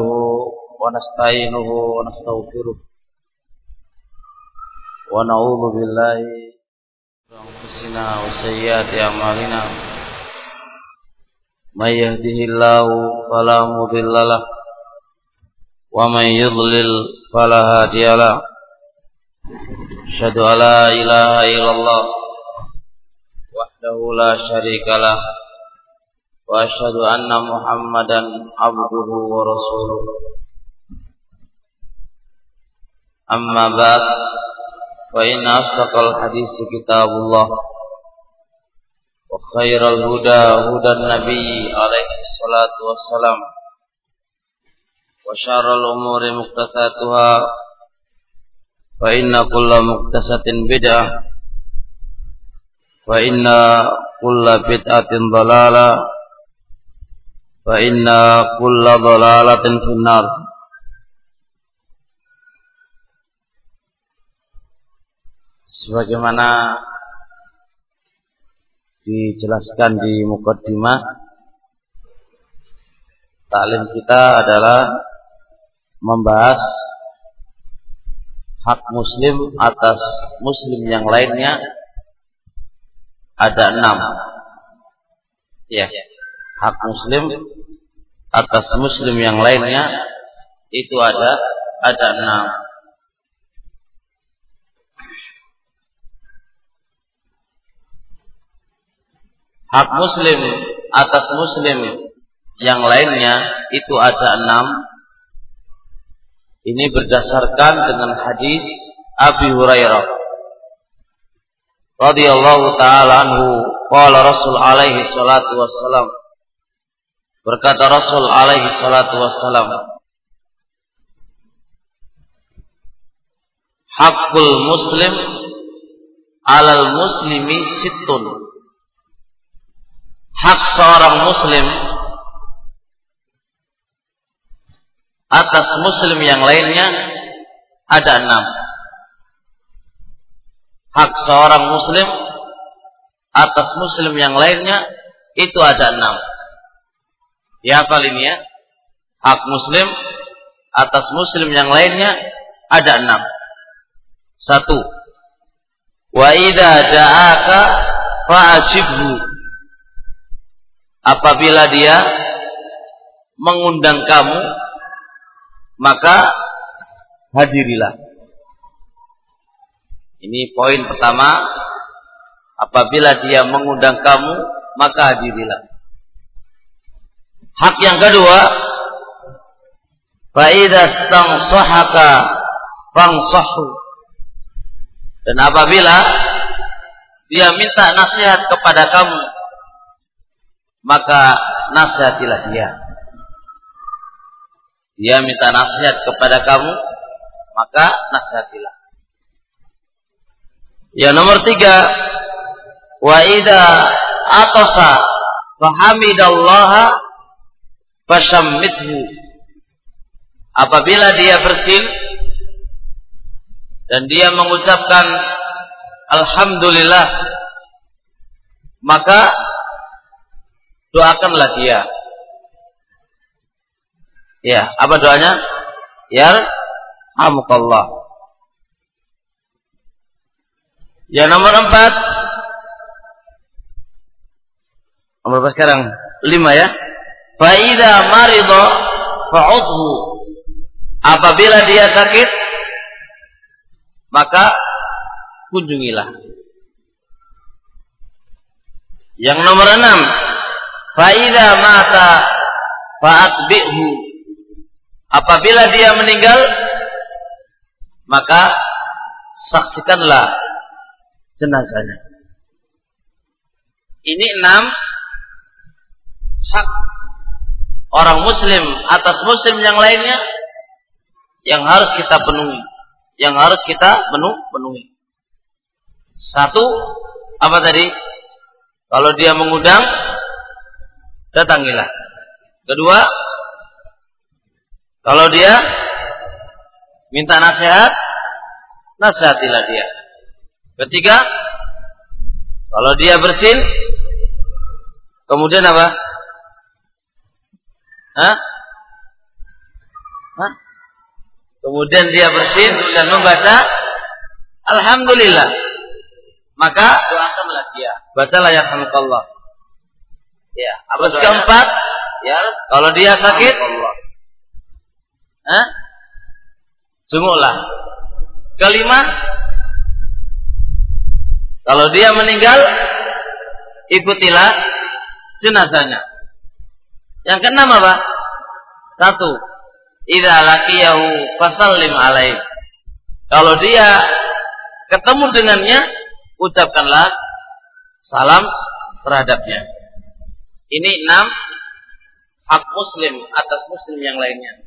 ونستعينه ونستغفره ونعوذ بالله من أنفسنا وسيئات أعمالنا من يهده الله فلا مضل له ومن يضلل فلا هادي له أشهد أن لا إله إلا الله وحده لا شريك له وأشهد أن محمدا عبده ورسوله أما بعد فإن أصدق الحديث كتاب الله وخير الهدى هدى النبي عليه الصلاة والسلام وشر الأمور مقتثاتها فإن كل مقتسة بدعة فإن كل بدعة ضلالة fa inna kulla dhalalatin finnar sebagaimana dijelaskan di mukaddimah taklim kita adalah membahas hak muslim atas muslim yang lainnya ada enam. Ya hak muslim atas muslim yang lainnya itu ada ada enam. Hak muslim atas muslim yang lainnya itu ada enam. Ini berdasarkan dengan hadis Abi Hurairah radhiyallahu taala anhu qala Rasul alaihi salatu wassalam Berkata Rasul alaihi salatu wassalam Hakul muslim alal muslimi situn Hak seorang muslim atas muslim yang lainnya ada enam. Hak seorang muslim atas muslim yang lainnya itu ada enam. Dihafal ini ya. Hak muslim atas muslim yang lainnya ada enam. Satu. Wa idza da'aka fa'ajibhu. Apabila dia mengundang kamu maka hadirilah. Ini poin pertama. Apabila dia mengundang kamu maka hadirilah. Hak yang kedua, faida stansahaka fangsahu. Dan apabila dia minta nasihat kepada kamu, maka nasihatilah dia. Dia minta nasihat kepada kamu, maka nasihatilah. Yang nomor tiga, wa ida atasa fahamidallaha fasammithu apabila dia bersin dan dia mengucapkan alhamdulillah maka doakanlah dia. Ya apa doanya? Ya hamukallah ya nomor empat. Nomor berapa sekarang lima ya Faida marido fa'udhu. Apabila dia sakit, maka kunjungilah. Yang nomor enam, faida mata fa'atbi'hu. Apabila dia meninggal, maka saksikanlah jenazahnya. Ini enam sak orang muslim atas muslim yang lainnya yang harus kita penuhi yang harus kita penuh penuhi. Satu apa tadi? Kalau dia mengundang datangilah. Kedua kalau dia minta nasihat nasihatilah dia. Ketiga kalau dia bersin kemudian apa Hah? Hah? Kemudian dia bersin dan membaca Alhamdulillah. Maka doakanlah dia. Bacalah ya Allah. Ya. Apa keempat? Ya. Kalau dia sakit, Hah? Sungguhlah. Kelima, kalau dia meninggal, ikutilah jenazahnya. Yang keenam apa? Satu, idza laqiyahu fasallim alaih. Kalau dia ketemu dengannya, ucapkanlah salam terhadapnya. Ini enam hak muslim atas muslim yang lainnya.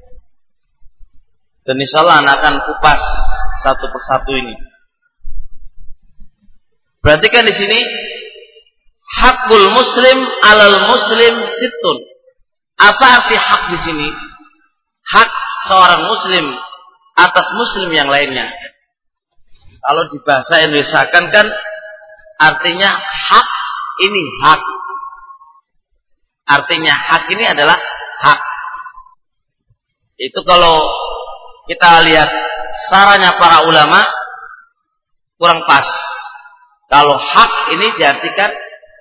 Dan insya Allah akan kupas satu persatu ini. Perhatikan di sini hakul muslim alal muslim situn. Apa arti hak di sini? Hak seorang muslim atas muslim yang lainnya. Kalau di bahasa Indonesia kan kan artinya hak ini hak. Artinya hak ini adalah hak. Itu kalau kita lihat sarannya para ulama kurang pas. Kalau hak ini diartikan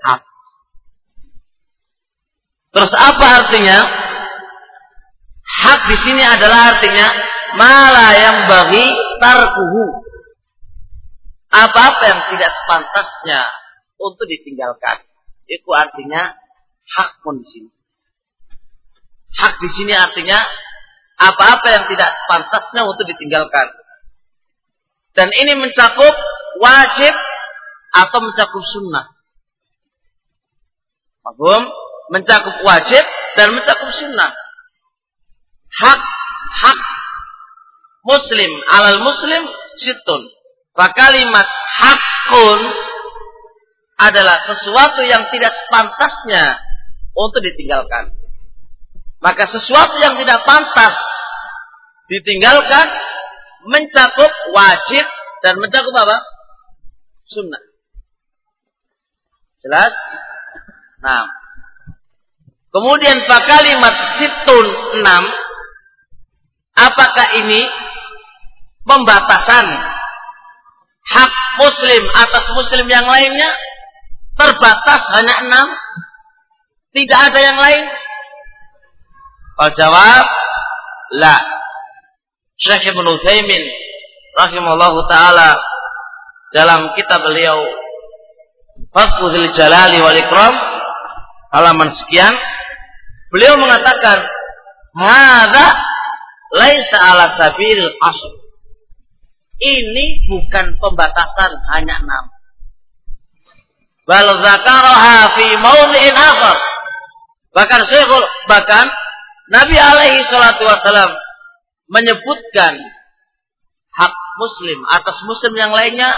hak. Terus apa artinya? Hak di sini adalah artinya malah yang bagi tarkuhu. Apa-apa yang tidak sepantasnya untuk ditinggalkan. Itu artinya hak pun di sini. Hak di sini artinya apa-apa yang tidak sepantasnya untuk ditinggalkan. Dan ini mencakup wajib atau mencakup sunnah. Mahfum? Mencakup wajib dan mencakup sunnah. Hak hak muslim alal muslim situn. Kalimat hakun adalah sesuatu yang tidak sepantasnya untuk ditinggalkan. Maka sesuatu yang tidak pantas ditinggalkan mencakup wajib dan mencakup apa? Sunnah. Jelas? Nah. Kemudian kalimat situn enam. Apakah ini pembatasan hak muslim atas muslim yang lainnya? Terbatas hanya enam? Tidak ada yang lain? Kalau jawab, la. Syekh Ibn Uthaymin rahimahullah ta'ala dalam kitab beliau Fathul Jalali wal Ikram halaman sekian beliau mengatakan hadza laisa ala sabil ini bukan pembatasan hanya enam bal zakaraha fi mawdhi'in akhar bahkan Syekhul bahkan Nabi alaihi salatu wasalam menyebutkan hak muslim atas muslim yang lainnya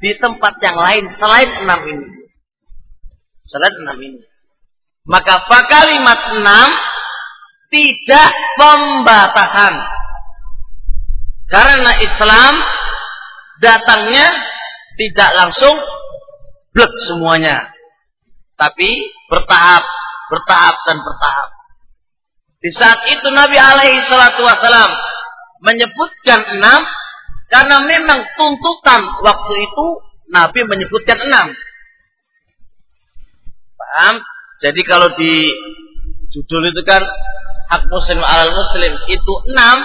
di tempat yang lain selain enam ini. Selain enam ini. Maka kalimat enam tidak pembatasan. Karena Islam datangnya tidak langsung blek semuanya. Tapi bertahap, bertahap dan bertahap. Di saat itu Nabi alaihi salatu wasalam menyebutkan enam karena memang tuntutan waktu itu Nabi menyebutkan enam. Paham? Jadi kalau di judul itu kan hak muslim alal muslim itu enam,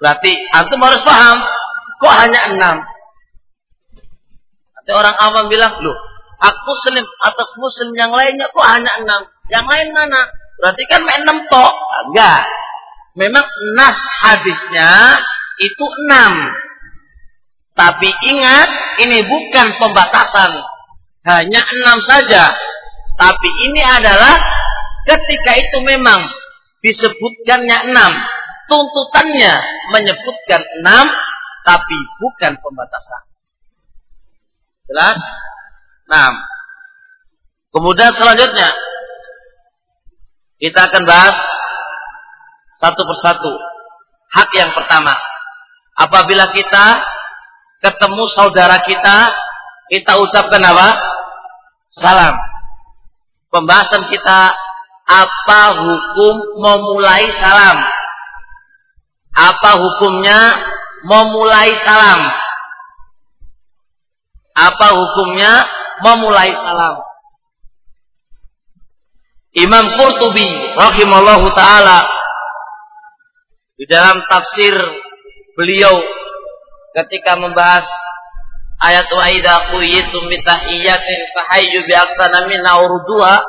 berarti antum harus paham kok hanya enam. Nanti orang awam bilang, loh, hak muslim atas muslim yang lainnya kok hanya enam? Yang lain mana? Berarti kan enam tok. Enggak. Memang nas hadisnya itu enam. Tapi ingat, ini bukan pembatasan. Hanya enam saja. Tapi ini adalah ketika itu memang disebutkannya enam. Tuntutannya menyebutkan enam, tapi bukan pembatasan. Jelas? Nah, kemudian selanjutnya kita akan bahas satu persatu. Hak yang pertama, apabila kita ketemu saudara kita, kita ucapkan apa? Salam. Pembahasan kita apa hukum memulai salam? Apa hukumnya memulai salam? Apa hukumnya memulai salam? Imam Qurtubi rahimallahu taala di dalam tafsir beliau ketika membahas ayat wa idza quyitum bi tahiyyatin fahayyu bi ahsana minha urduha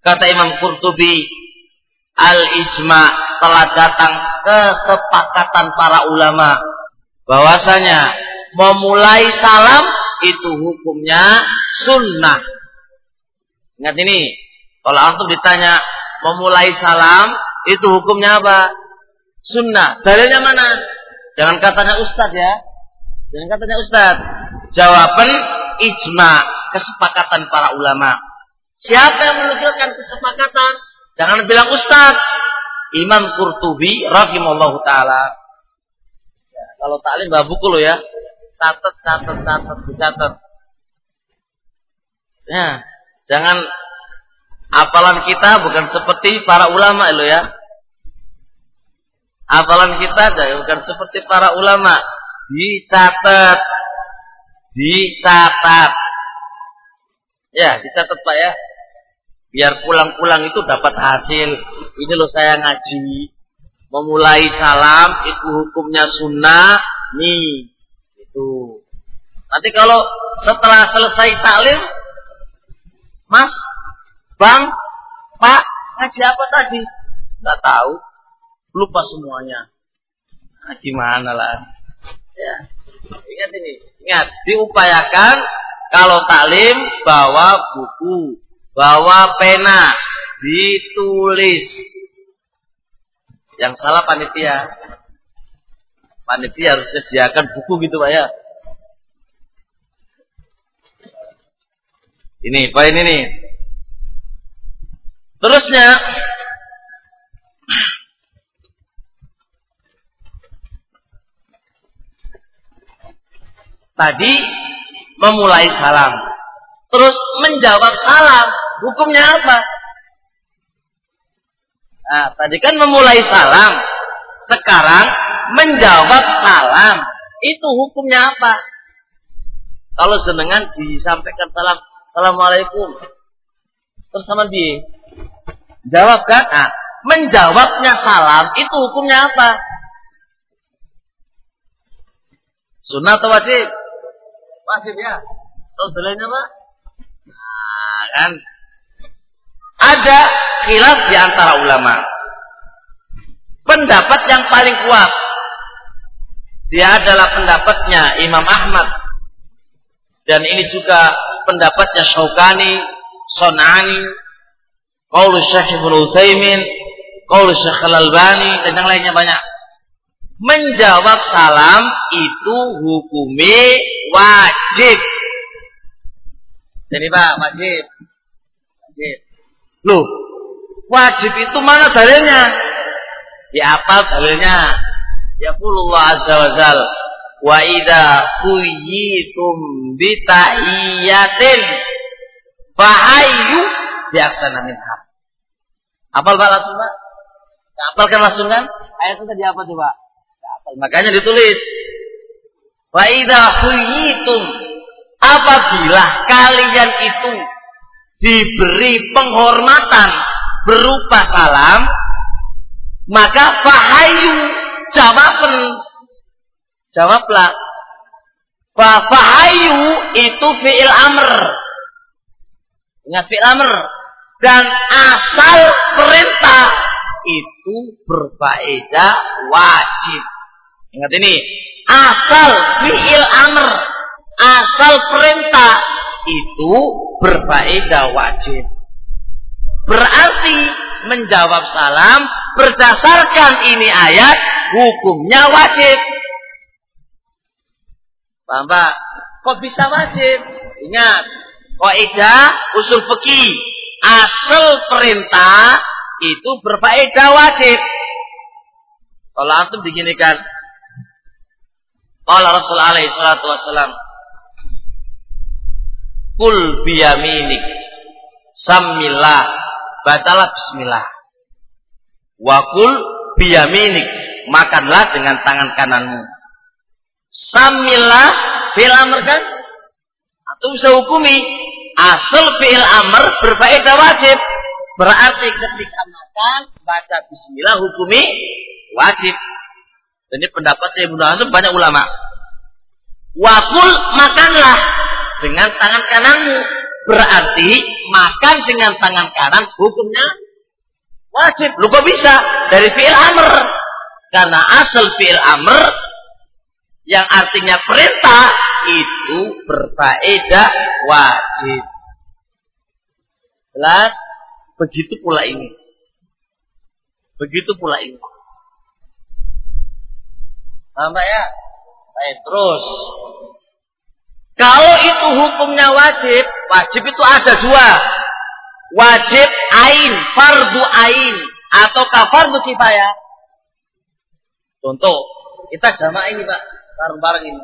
kata Imam Qurtubi al ijma telah datang kesepakatan para ulama bahwasanya memulai salam itu hukumnya sunnah. Ingat ini, kalau antum ditanya memulai salam itu hukumnya apa? Sunnah. Dalilnya mana? Jangan katanya ustadz ya. Jangan katanya ustadz. Jawaban ijma, kesepakatan para ulama. Siapa yang menukilkan kesepakatan? Jangan bilang ustaz. Imam Qurtubi rahimallahu taala. Ya, kalau taklim bawa buku lo ya. Catat, catat, catat, dicatat. Ya, jangan apalan kita bukan seperti para ulama lo ya. Apalan kita bukan seperti para ulama. Dicatat. Dicatat. Ya, dicatat Pak ya biar pulang-pulang itu dapat hasil. Ini loh saya ngaji. Memulai salam itu hukumnya sunnah. Nih. Itu. Nanti kalau setelah selesai taklim, Mas, Bang, Pak, ngaji apa tadi? Nggak tahu. Lupa semuanya. Nah, gimana lah. Ya. Ingat ini. Ingat, diupayakan kalau taklim bawa buku bawa pena, ditulis. Yang salah panitia. Panitia harus sediakan buku gitu Pak ya. Ini poin ini. Terusnya tadi memulai salam terus menjawab salam. Hukumnya apa? Nah, tadi kan memulai salam. Sekarang menjawab salam. Itu hukumnya apa? Kalau senengan disampaikan salam. Assalamualaikum. Terus sama dia. Jawab kan? Nah, menjawabnya salam itu hukumnya apa? Sunnah atau wajib? Wajib ya. Terus dalilnya apa? kan? Ada khilaf di antara ulama. Pendapat yang paling kuat dia adalah pendapatnya Imam Ahmad dan ini juga pendapatnya Syaukani, Sonani, Qaul Syekh Ibnu Utsaimin, Qaul Syekh Al-Albani dan yang lainnya banyak. Menjawab salam itu hukumi wajib. Jadi Pak, wajib. Wajib. Loh, wajib itu mana dalilnya? Ya apa dalilnya? Ya Allah azza wa jal. Wa idza kuyitum bi tahiyatin fahayyu bi aksana minha. Apal Pak langsung Pak? Apalkan langsung kan? Ayat itu tadi apa coba? Apal. Makanya ditulis. Wa idza kuyitum apabila kalian itu diberi penghormatan berupa salam maka fahayu jawaban. Jawablah. Fahayu itu fi'il amr. Ingat fi'il amr. Dan asal perintah itu berfaedah wajib ingat ini asal fi'il amr asal perintah itu berfaedah wajib. Berarti menjawab salam berdasarkan ini ayat hukumnya wajib. Paham Pak? Kok bisa wajib? Ingat, kaidah usul fikih asal perintah itu berfaedah wajib. Kalau antum diginikan, Allah Rasul alaihi salatu wasallam Kul biyaminik. Samillah. Batalah bismillah. Wa kul biyaminik. makanlah dengan tangan kananmu. Samillah fi'il amr kan? Atau bisa hukumi asal fi'il amr berfaedah wajib. Berarti ketika makan baca bismillah hukumi wajib. Ini pendapatnya Ibnu Hazm banyak ulama. Wakul makanlah dengan tangan kananmu. Berarti makan dengan tangan kanan hukumnya wajib. Lu kok bisa? Dari fi'il amr. Karena asal fi'il amr yang artinya perintah itu berfaedah wajib. Jelas? Begitu pula ini. Begitu pula ini. Sampai ya? Baik, terus. Kalau itu hukumnya wajib, wajib itu ada dua. Wajib ain, fardu ain, atau fardu kifayah. Contoh, kita jamaah ini Pak, bareng-bareng ini.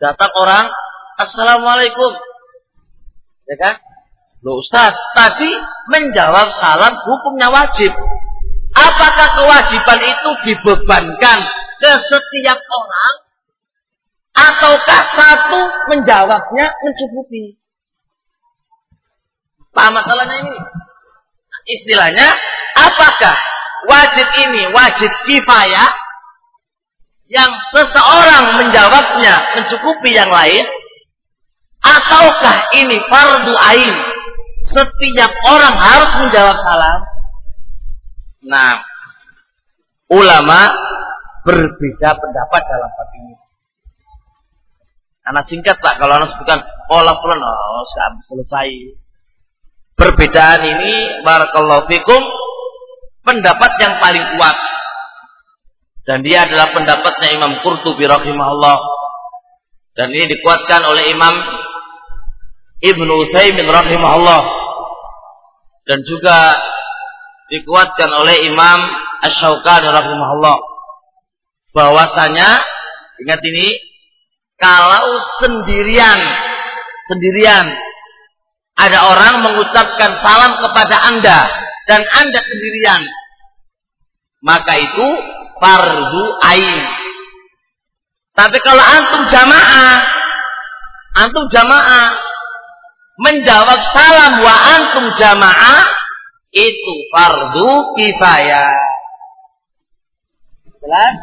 Datang orang, Assalamualaikum. Ya kan? Loh Ustaz, tadi menjawab salam hukumnya wajib. Apakah kewajiban itu dibebankan ke setiap orang ataukah satu menjawabnya mencukupi? Paham masalahnya ini? Istilahnya, apakah wajib ini wajib kifayah yang seseorang menjawabnya mencukupi yang lain ataukah ini fardu ain setiap orang harus menjawab salam nah ulama berbeda pendapat dalam hal ini. Anak singkat Pak, kalau anak sebutkan pola pulang, oh selesai. Perbedaan ini, barakallahu fikum, pendapat yang paling kuat. Dan dia adalah pendapatnya Imam Qurtubi rahimahullah. Dan ini dikuatkan oleh Imam Ibnu Utsaimin rahimahullah. Dan juga dikuatkan oleh Imam Asy-Syaukani rahimahullah bahwasanya ingat ini kalau sendirian sendirian ada orang mengucapkan salam kepada Anda dan Anda sendirian maka itu fardu ain. Tapi kalau antum jamaah antum jamaah menjawab salam wa antum jamaah itu fardu kifayah. Jelas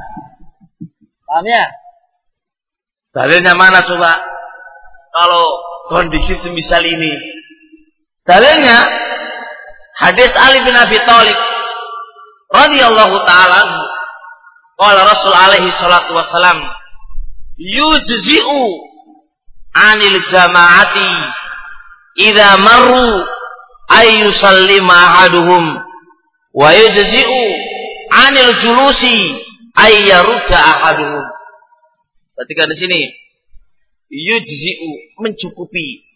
Paham ya? Dalilnya mana coba? Kalau kondisi semisal ini. Dalilnya hadis Ali bin Abi Thalib radhiyallahu taala Qala Rasul alaihi salatu wasalam yujzi'u anil jama'ati idza marru ay yusallima ahaduhum wa yujzi'u anil julusi ayyarudda ahaduhum. Ketika di sini yujzi'u mencukupi.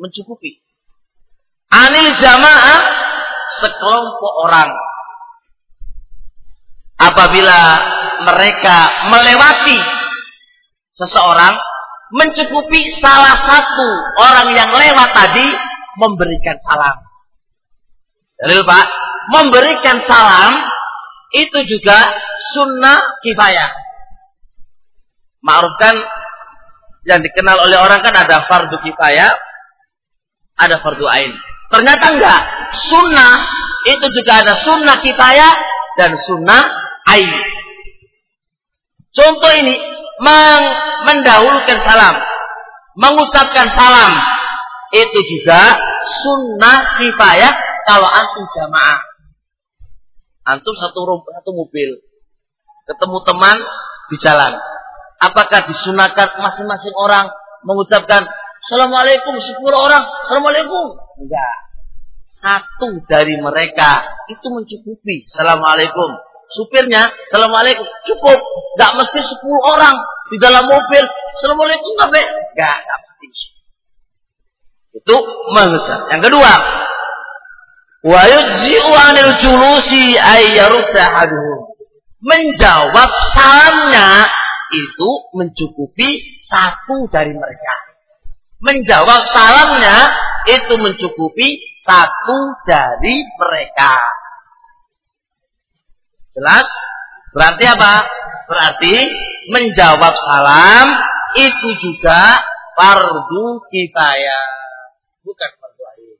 Mencukupi. Anil jamaah sekelompok orang apabila mereka melewati seseorang mencukupi salah satu orang yang lewat tadi memberikan salam. Dalil Pak, memberikan salam itu juga sunnah kifayah. Ma'ruf kan yang dikenal oleh orang kan ada fardu kifayah, ada fardu ain. Ternyata enggak. Sunnah itu juga ada sunnah kifayah dan sunnah ain. Contoh ini mendahulukan salam, mengucapkan salam itu juga sunnah kifayah kalau antum jamaah. Antum satu satu mobil, ketemu teman di jalan. Apakah disunahkan masing-masing orang mengucapkan Assalamualaikum sepuluh orang, Assalamualaikum? Enggak. Satu dari mereka itu mencukupi. Assalamualaikum. Supirnya, Assalamualaikum. Cukup. Enggak mesti sepuluh orang di dalam mobil. Assalamualaikum enggak, Enggak, enggak mesti. Itu mengesat. Yang kedua, Wa yujzi'u 'anil julusi ay Menjawab salamnya itu mencukupi satu dari mereka. Menjawab salamnya itu mencukupi satu dari mereka. Jelas? Berarti apa? Berarti menjawab salam itu juga fardu kifayah, bukan fardu ain.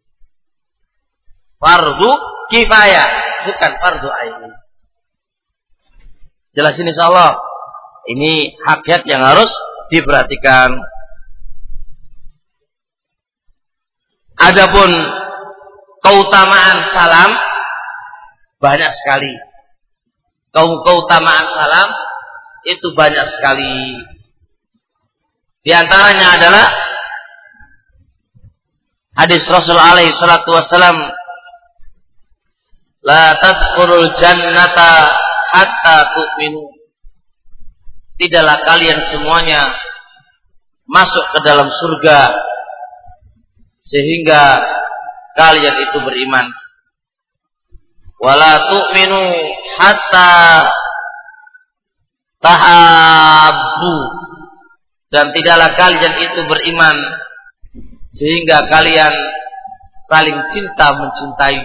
Fardu kifayah, bukan fardu ain. Jelas ini insyaallah. Ini hakikat yang harus diperhatikan. Adapun keutamaan salam banyak sekali. Keutamaan salam itu banyak sekali. Di antaranya adalah hadis Rasul alaihi salatu La tadkhulul jannata hatta tu'minu. Tidaklah kalian semuanya masuk ke dalam surga sehingga kalian itu beriman. Wala tu'minu hatta tahabbu dan tidaklah kalian itu beriman sehingga kalian saling cinta mencintai.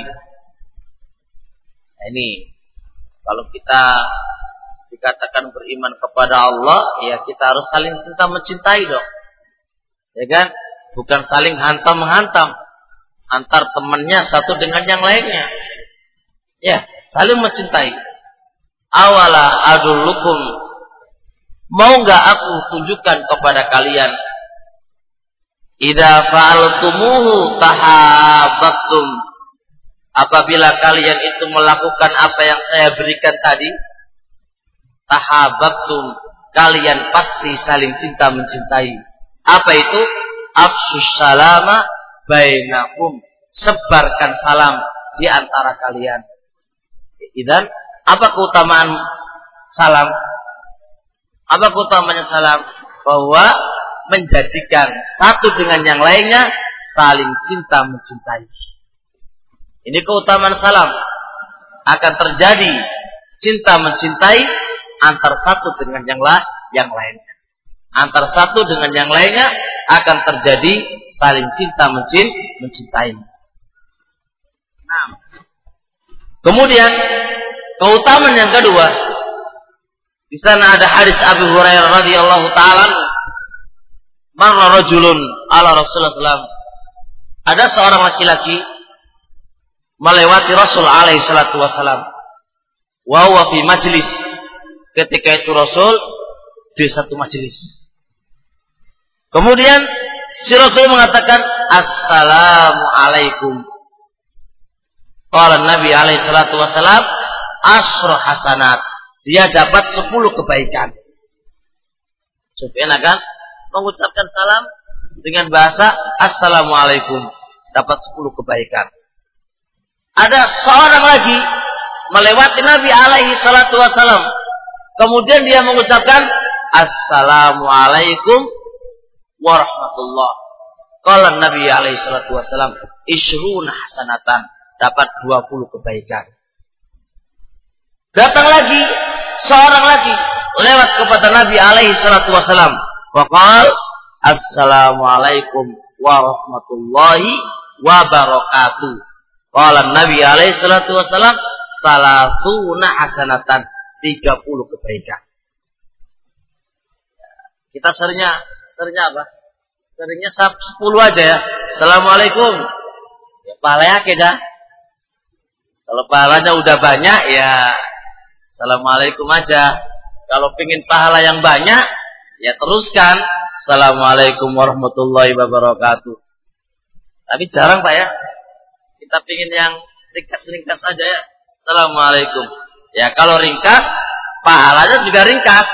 Nah, ini kalau kita dikatakan beriman kepada Allah, ya kita harus saling cinta mencintai dong. Ya kan? Bukan saling hantam menghantam antar temannya satu dengan yang lainnya. Ya, saling mencintai. Awala adulukum Mau nggak aku tunjukkan kepada kalian? Ida fa'altumuhu tahabbatum. Apabila kalian itu melakukan apa yang saya berikan tadi, tahabbatum, kalian pasti saling cinta mencintai. Apa itu? Afsus salama bainakum. Sebarkan salam di antara kalian. Dan apa keutamaan salam? Apa utamanya salam? Bahwa menjadikan satu dengan yang lainnya saling cinta mencintai. Ini keutamaan salam. Akan terjadi cinta mencintai antar satu dengan yang lain yang lainnya. Antar satu dengan yang lainnya akan terjadi saling cinta mencintai. Nah. Kemudian keutamaan yang kedua di sana ada hadis Abu Hurairah radhiyallahu taala marra rajulun ala Rasulullah. Ada seorang laki-laki melewati Rasul alaihi salatu wasalam. Wa huwa fi majlis. Ketika itu Rasul di satu majlis. Kemudian si Rasul mengatakan Assalamu alaikum. Nabi alaihi salatu wasalam asra hasanat dia dapat 10 kebaikan. Sufyan akan mengucapkan salam dengan bahasa Assalamualaikum. Dapat 10 kebaikan. Ada seorang lagi melewati Nabi alaihi salatu wasalam. Kemudian dia mengucapkan Assalamualaikum warahmatullah. Kalau Nabi alaihi salatu wasalam isruna hasanatan dapat 20 kebaikan. Datang lagi seorang lagi lewat kepada Nabi alaihi salatu wasalam. Waqal Assalamualaikum warahmatullahi wabarakatuh. Qala Nabi alaihi salatu wasalam salatuna hasanatan 30 kebaikan. Kita seringnya seringnya apa? Seringnya 10 aja ya. Assalamualaikum. Ya pahalanya dah. Kalau pahalanya udah banyak ya Assalamualaikum aja. Kalau pingin pahala yang banyak, ya teruskan. Assalamualaikum warahmatullahi wabarakatuh. Tapi jarang Pak ya. Kita pingin yang ringkas-ringkas saja ya. Assalamualaikum. Ya kalau ringkas, pahalanya juga ringkas.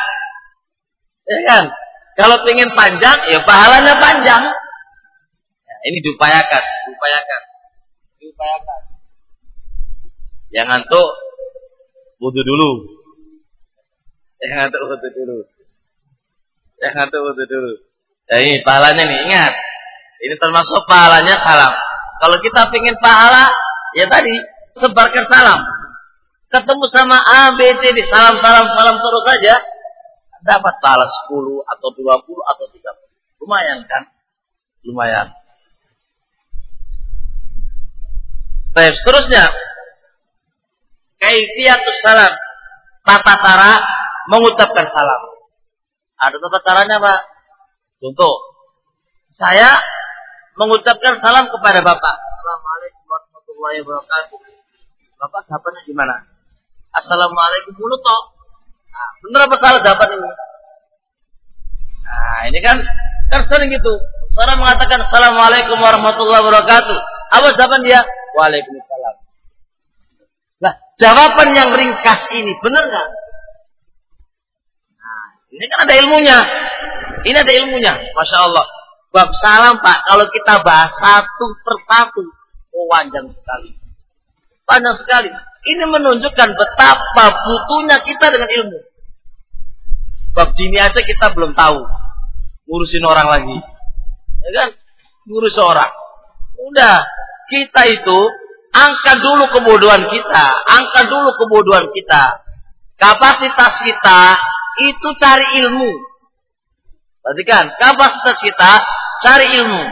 Ya kan? Kalau pingin panjang, ya pahalanya panjang. Ya, ini diupayakan, diupayakan. Diupayakan. Jangan tuh wudhu dulu. Yang ngantuk wudhu dulu. Yang ngantuk wudhu dulu. Ya ini pahalanya nih, ingat. Ini termasuk pahalanya salam. Kalau kita ingin pahala, ya tadi, sebarkan salam. Ketemu sama A, B, C, D, salam, salam, salam terus saja. Dapat pahala 10 atau 20 atau 30. Lumayan kan? Lumayan. Baik, seterusnya kaifiyatus salam. tata cara mengucapkan salam. Ada tata caranya, Pak. Contoh, saya mengucapkan salam kepada Bapak. Assalamualaikum warahmatullahi wabarakatuh. Bapak jawabannya gimana? Assalamualaikum mulut toh. Nah, bener apa salah jawaban ini? Nah, ini kan kan sering gitu. Seorang mengatakan Assalamualaikum warahmatullahi wabarakatuh. Apa jawaban dia? Waalaikumsalam. Nah, jawaban yang ringkas ini benar nggak? Nah, ini kan ada ilmunya. Ini ada ilmunya, masya Allah. Bab salam pak, kalau kita bahas satu persatu, oh panjang sekali, panjang sekali. Ini menunjukkan betapa butuhnya kita dengan ilmu. Bab dini aja kita belum tahu, ngurusin orang lagi, ya kan? Ngurus orang. Udah, kita itu angkat dulu kebodohan kita, angkat dulu kebodohan kita. Kapasitas kita itu cari ilmu. Perhatikan, kapasitas kita cari ilmu.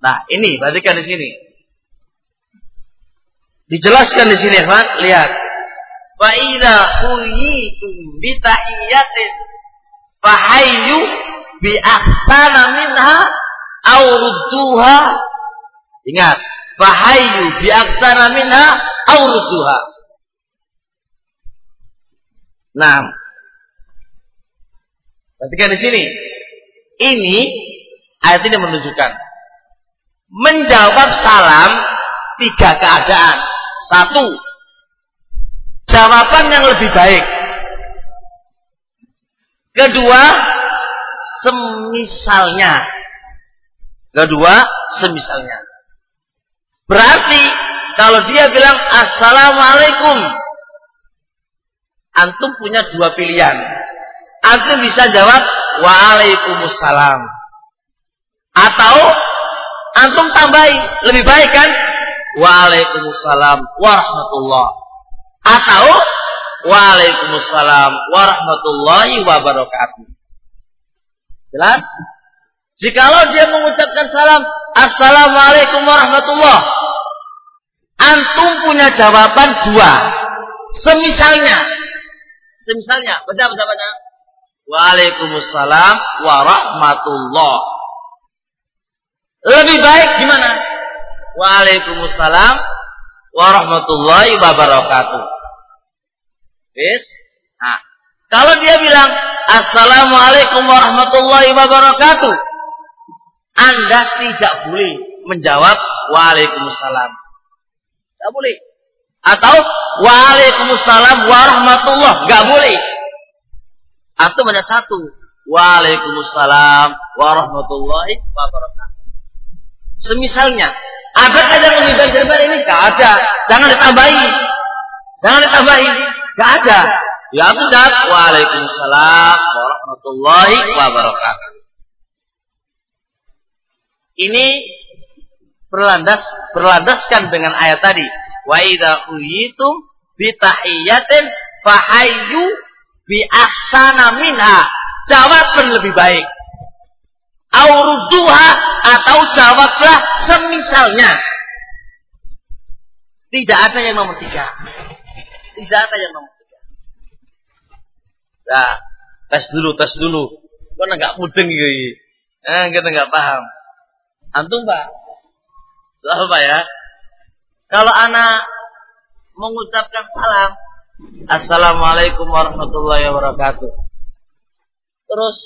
Nah, ini perhatikan di sini. Dijelaskan di sini, Pak. Lihat. Wa idza huyitum bi tahiyyatin fahayyu bi ahsana minha aw rudduha. Ingat, fahayyu bi ahsana minha aw rudduha. Nah, Perhatikan di sini. Ini ayat ini menunjukkan menjawab salam tiga keadaan. Satu, jawaban yang lebih baik. Kedua, semisalnya. Kedua, semisalnya. Berarti kalau dia bilang assalamualaikum, antum punya dua pilihan antum bisa jawab waalaikumsalam. Atau antum tambahi lebih baik kan? Waalaikumsalam warahmatullah. Atau Waalaikumsalam warahmatullahi wabarakatuh. Jelas? Jikalau dia mengucapkan salam, Assalamualaikum warahmatullah. Antum punya jawaban dua. Semisalnya. Semisalnya. Baca jawabannya. Waalaikumsalam warahmatullah. Lebih baik gimana? Waalaikumsalam warahmatullahi wabarakatuh. Yes? Nah, kalau dia bilang Assalamualaikum warahmatullahi wabarakatuh, Anda tidak boleh menjawab Waalaikumsalam. Tidak boleh. Atau Waalaikumsalam warahmatullah. Tidak boleh. Atau hanya satu. Waalaikumsalam warahmatullahi wabarakatuh. Semisalnya, adakah yang lebih baik daripada ini? Gak ada. Jangan ditambahi. Jangan ditambahi. Gak ada. Ya aku jawab. Waalaikumsalam warahmatullahi wabarakatuh. Ini berlandas berlandaskan dengan ayat tadi. Wa idza uyitum bi tahiyyatin fahayyu bi ahsana minha jawaban lebih baik. Auruduha atau jawablah semisalnya. Tidak ada yang nomor tiga. Tidak ada yang nomor tiga. Nah tes dulu tes dulu. Kan nggak mudeng gitu eh, kita nggak paham. Antum pak? Apa ya? Kalau anak mengucapkan salam Assalamualaikum warahmatullahi wabarakatuh. Terus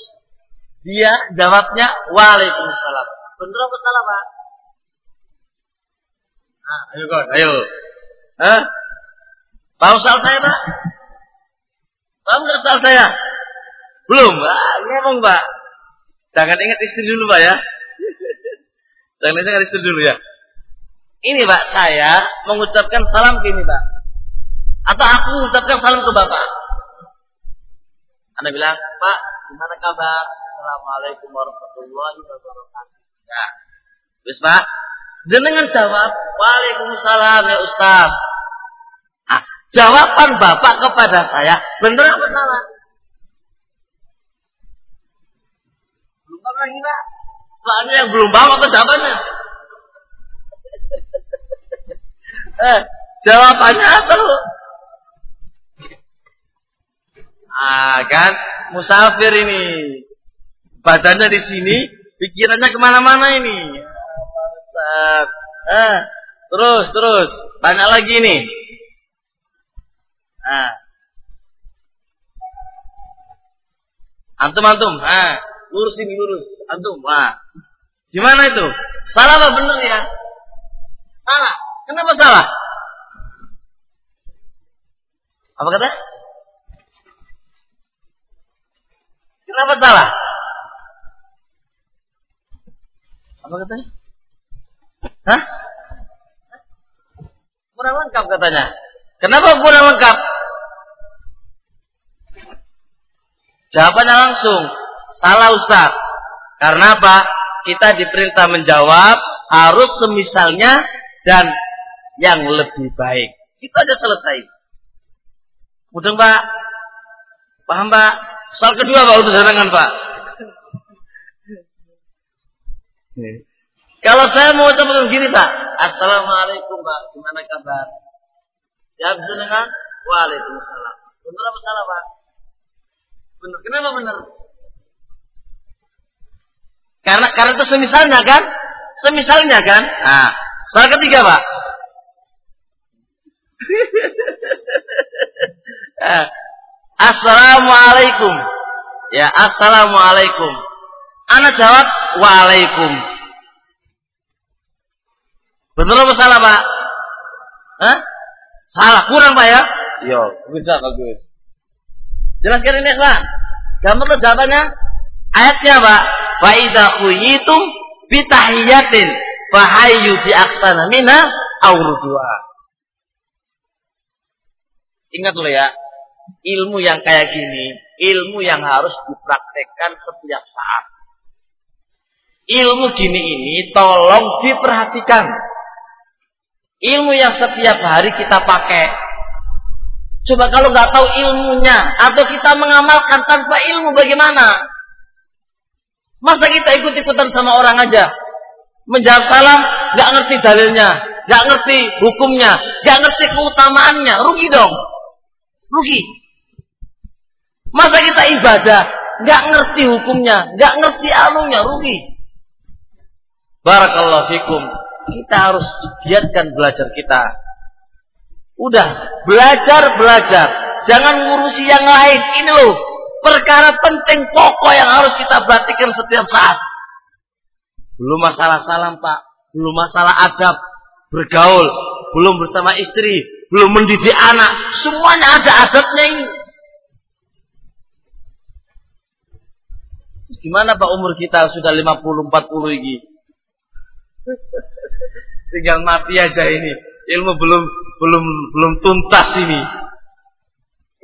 dia jawabnya Waalaikumsalam. Bener apa salah pak? Nah, ayo kan, ayo. Hah? Paham soal saya pak? Paham nggak soal saya? Belum, ah, ngomong pak. Jangan ingat istri dulu pak ya. Jangan ingat istri dulu ya. Ini pak, saya mengucapkan salam gini pak. Atau aku mengucapkan salam ke bapak. Anda bilang, Pak, gimana kabar? Assalamualaikum warahmatullahi wabarakatuh. Ya. Terus Pak, jenengan jawab, Waalaikumsalam ya Ustaz. Nah, jawaban Bapak kepada saya, benar apa salah? Belum paham lagi Pak. Soalnya yang belum paham apa jawabannya? eh, jawabannya apa Ah, kan? Musafir ini. Badannya di sini, pikirannya ke mana-mana ini. Ah, terus, terus. Banyak lagi nih. Ah. Antum, antum. Ah, lurus ini, lurus. Antum. Ah. Gimana itu? Salah apa benar ya? Salah. Kenapa salah? Apa kata? Kenapa salah? Apa katanya? Hah? Kurang lengkap katanya. Kenapa kurang lengkap? Jawabannya langsung. Salah Ustaz. Karena apa? Kita diperintah menjawab harus semisalnya dan yang lebih baik. Itu aja selesai. Mudah Pak? Paham Pak? Soal kedua Pak untuk serangan Pak. Kalau saya mau ucapkan gini Pak. Assalamualaikum Pak. Gimana kabar? Ya bisa dengar? Waalaikumsalam. Benar apa salah Pak? Benar. Kenapa benar? Karena karena itu semisalnya kan? Semisalnya kan? Nah, soal ketiga Pak. Assalamualaikum. Ya, Assalamualaikum. Anak jawab, Waalaikum. Betul apa salah, Pak? Hah? Salah, kurang, Pak ya? Iya, bisa bagus. Jelaskan ini, Pak. Gampang tuh jawabannya. Ayatnya, Pak. Fa idza khuyitum bi tahiyatin hayyu bi aksana aw Ingat dulu ya, ilmu yang kayak gini, ilmu yang harus dipraktekkan setiap saat. Ilmu gini ini tolong diperhatikan. Ilmu yang setiap hari kita pakai. Coba kalau nggak tahu ilmunya atau kita mengamalkan tanpa ilmu bagaimana? Masa kita ikut-ikutan sama orang aja? Menjawab salam, nggak ngerti dalilnya, nggak ngerti hukumnya, nggak ngerti keutamaannya, rugi dong. Rugi. Masa kita ibadah, nggak ngerti hukumnya, nggak ngerti anunya, rugi. Barakallahu fikum. Kita harus giatkan belajar kita. Udah, belajar, belajar. Jangan ngurusi yang lain. Ini loh, perkara penting pokok yang harus kita perhatikan setiap saat. Belum masalah salam, Pak. Belum masalah adab, bergaul, belum bersama istri, belum mendidik anak, semuanya ada adabnya ini. Gimana Pak umur kita sudah 50 40 ini? Tinggal mati aja ini. Ilmu belum belum belum tuntas ini.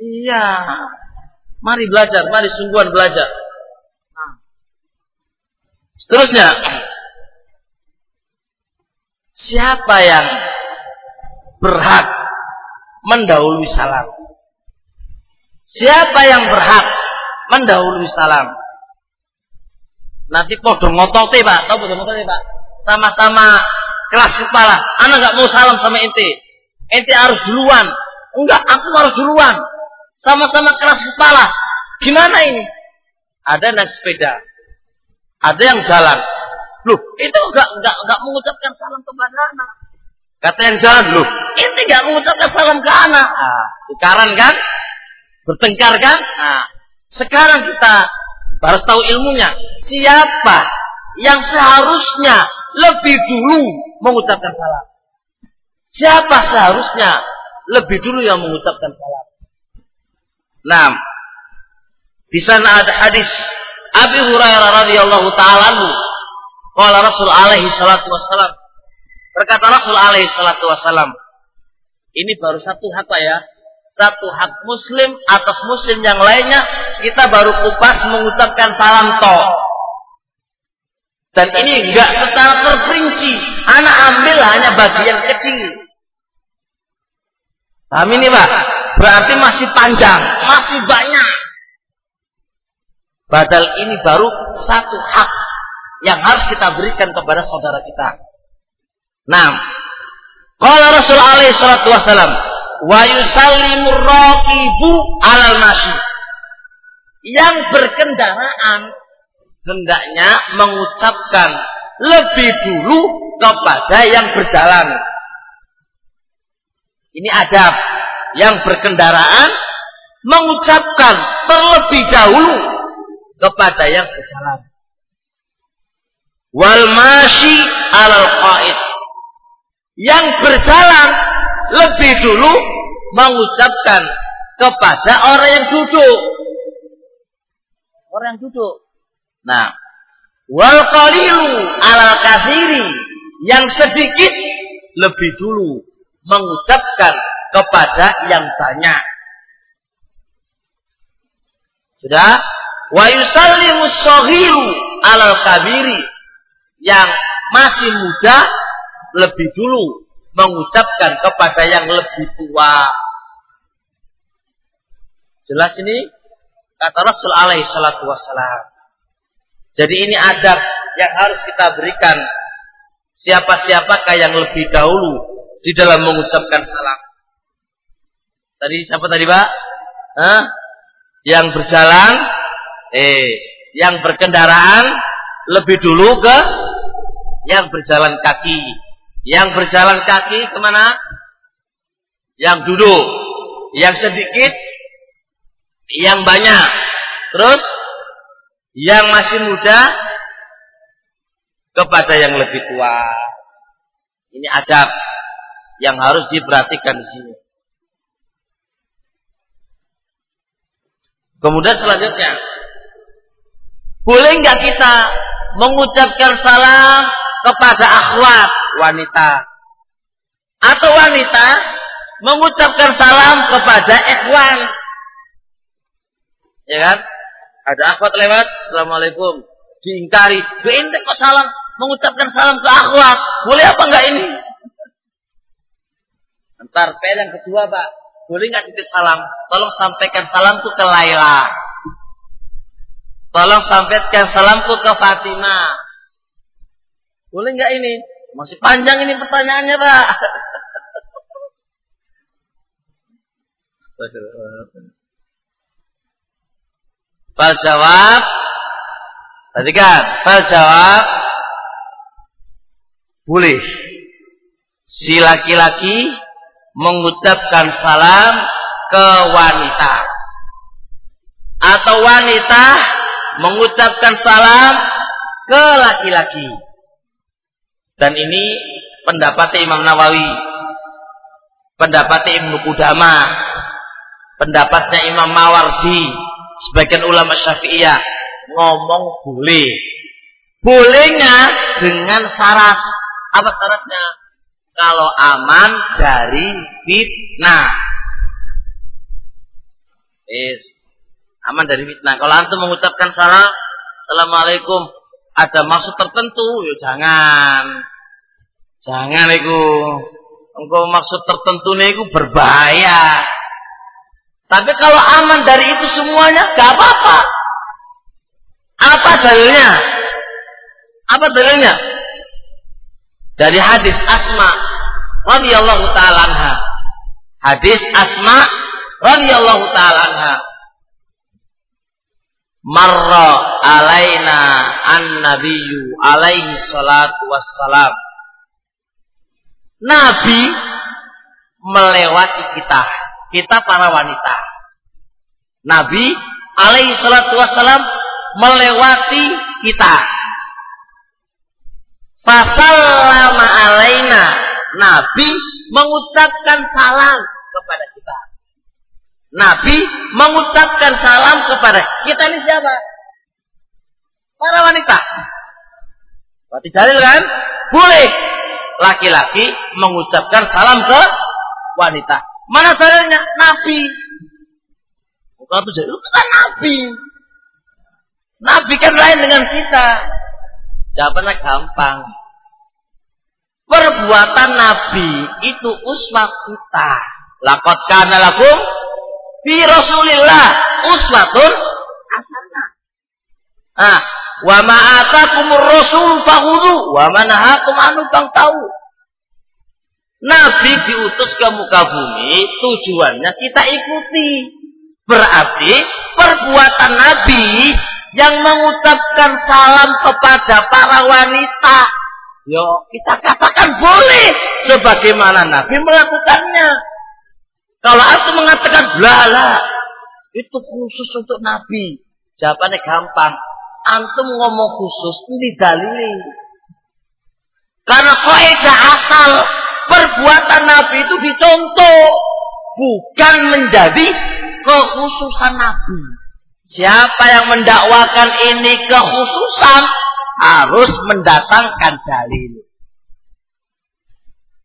Iya. Mari belajar, mari sungguhan belajar. Nah. Seterusnya, siapa yang berhak mendahului salam? Siapa yang berhak mendahului salam? Nanti podo ngotote pak, tahu podo ngotote pak? Sama-sama kelas kepala. Anak nggak mau salam sama ente. Ente harus duluan. Enggak, aku harus duluan. Sama-sama kelas kepala. Gimana ini? Ada naik sepeda. Ada yang jalan. Loh, itu enggak enggak enggak mengucapkan salam kepada anak. Kata yang jalan, loh, ente enggak mengucapkan salam ke anak. Ah, tukaran kan? Bertengkar kan? Nah, sekarang kita harus tahu ilmunya. Siapa yang seharusnya lebih dulu mengucapkan salam? Siapa seharusnya lebih dulu yang mengucapkan salam? Nah, di sana ada hadis Abi Hurairah radhiyallahu taala Qala Rasul alaihi salatu wassalam. Berkata Rasul alaihi salatu wassalam. Ini baru satu hak ya satu hak muslim atas muslim yang lainnya kita baru kupas mengucapkan salam to. Dan ini enggak secara terperinci. Anak ambil hanya bagian kecil. Paham ini pak? Berarti masih panjang. Masih banyak. Padahal ini baru satu hak yang harus kita berikan kepada saudara kita. Nah, kalau Rasul alaihi salatu wasallam wa yusallimur raqibu alal masyi yang berkendaraan hendaknya mengucapkan lebih dulu kepada yang berjalan. Ini adab yang berkendaraan mengucapkan terlebih dahulu kepada yang berjalan. Wal masyi alal qaid. Yang berjalan lebih dulu mengucapkan kepada orang yang duduk. Orang yang duduk. Nah, wal qalilu alal kathiri yang sedikit lebih dulu mengucapkan kepada yang banyak. Sudah? Wa yusallimu saghiru alal kabiri yang masih muda lebih dulu mengucapkan kepada yang lebih tua. Jelas ini kata Rasul alaihi salatu wassalam. Jadi ini adab yang harus kita berikan siapa-siapakah yang lebih dahulu di dalam mengucapkan salam. Tadi siapa tadi Pak? Hah? Yang berjalan, eh, yang berkendaraan lebih dulu ke yang berjalan kaki. Yang berjalan kaki ke mana? Yang duduk. Yang sedikit, yang banyak. Terus, yang masih muda kepada yang lebih tua. Ini adab yang harus diperhatikan di sini. Kemudian selanjutnya, boleh nggak kita mengucapkan salam kepada akhwat wanita atau wanita mengucapkan salam kepada ikhwan? Ya kan? Ada akhwat lewat, assalamualaikum, diingkari, ente kok salam mengucapkan salam ke akhwat, boleh apa enggak ini? Ntar P yang kedua pak, boleh nggak titip salam? Tolong sampaikan salamku ke Laila. Tolong sampaikan salamku ke Fatima. Boleh nggak ini? Masih panjang ini pertanyaannya pak. Fal jawab. Tadi kan, fal jawab. Boleh. Si laki-laki mengucapkan salam ke wanita atau wanita mengucapkan salam ke laki-laki dan ini pendapat Imam Nawawi pendapat Ibnu Qudama pendapatnya Imam Mawardi sebagian ulama Syafi'iyah ngomong boleh. Bolehnya dengan syarat. Apa syaratnya? Kalau aman dari fitnah. Is aman dari fitnah. Kalau antum mengucapkan salam, assalamualaikum, ada maksud tertentu, ya jangan, jangan itu. Engkau maksud tertentu itu berbahaya. Tapi kalau aman dari itu semuanya, gak apa-apa. Apa dalilnya? Apa dalilnya? Dari hadis Asma radhiyallahu taala anha. Hadis Asma radhiyallahu taala anha. Marra alaina an-nabiyyu alaihi salatu wassalam. Nabi melewati kita, kita para wanita. Nabi alaihi salatu wassalam melewati kita. Fasallama alaina Nabi mengucapkan salam kepada kita. Nabi mengucapkan salam kepada kita ini siapa? Para wanita. Berarti dalil kan? Boleh laki-laki mengucapkan salam ke wanita. Mana dalilnya? Nabi. Bukan itu jadi kan Nabi. Nabi kan lain dengan kita. Jawabannya gampang perbuatan Nabi itu uswat kita. Lakot kana lakum fi Rasulillah uswatun hasanah. Ah, wa ma atakumur rasul fakhudhu wa ma nahakum anu tahu. Nabi diutus ke muka bumi tujuannya kita ikuti. Berarti perbuatan Nabi yang mengucapkan salam kepada para wanita. Yo, kita katakan boleh sebagaimana Nabi melakukannya. Kalau aku mengatakan blala, itu khusus untuk Nabi. Jawabannya gampang. Antum ngomong khusus ini dalil. Karena kaidah asal perbuatan Nabi itu dicontoh, bukan menjadi kekhususan Nabi. Siapa yang mendakwakan ini kekhususan harus mendatangkan dalil.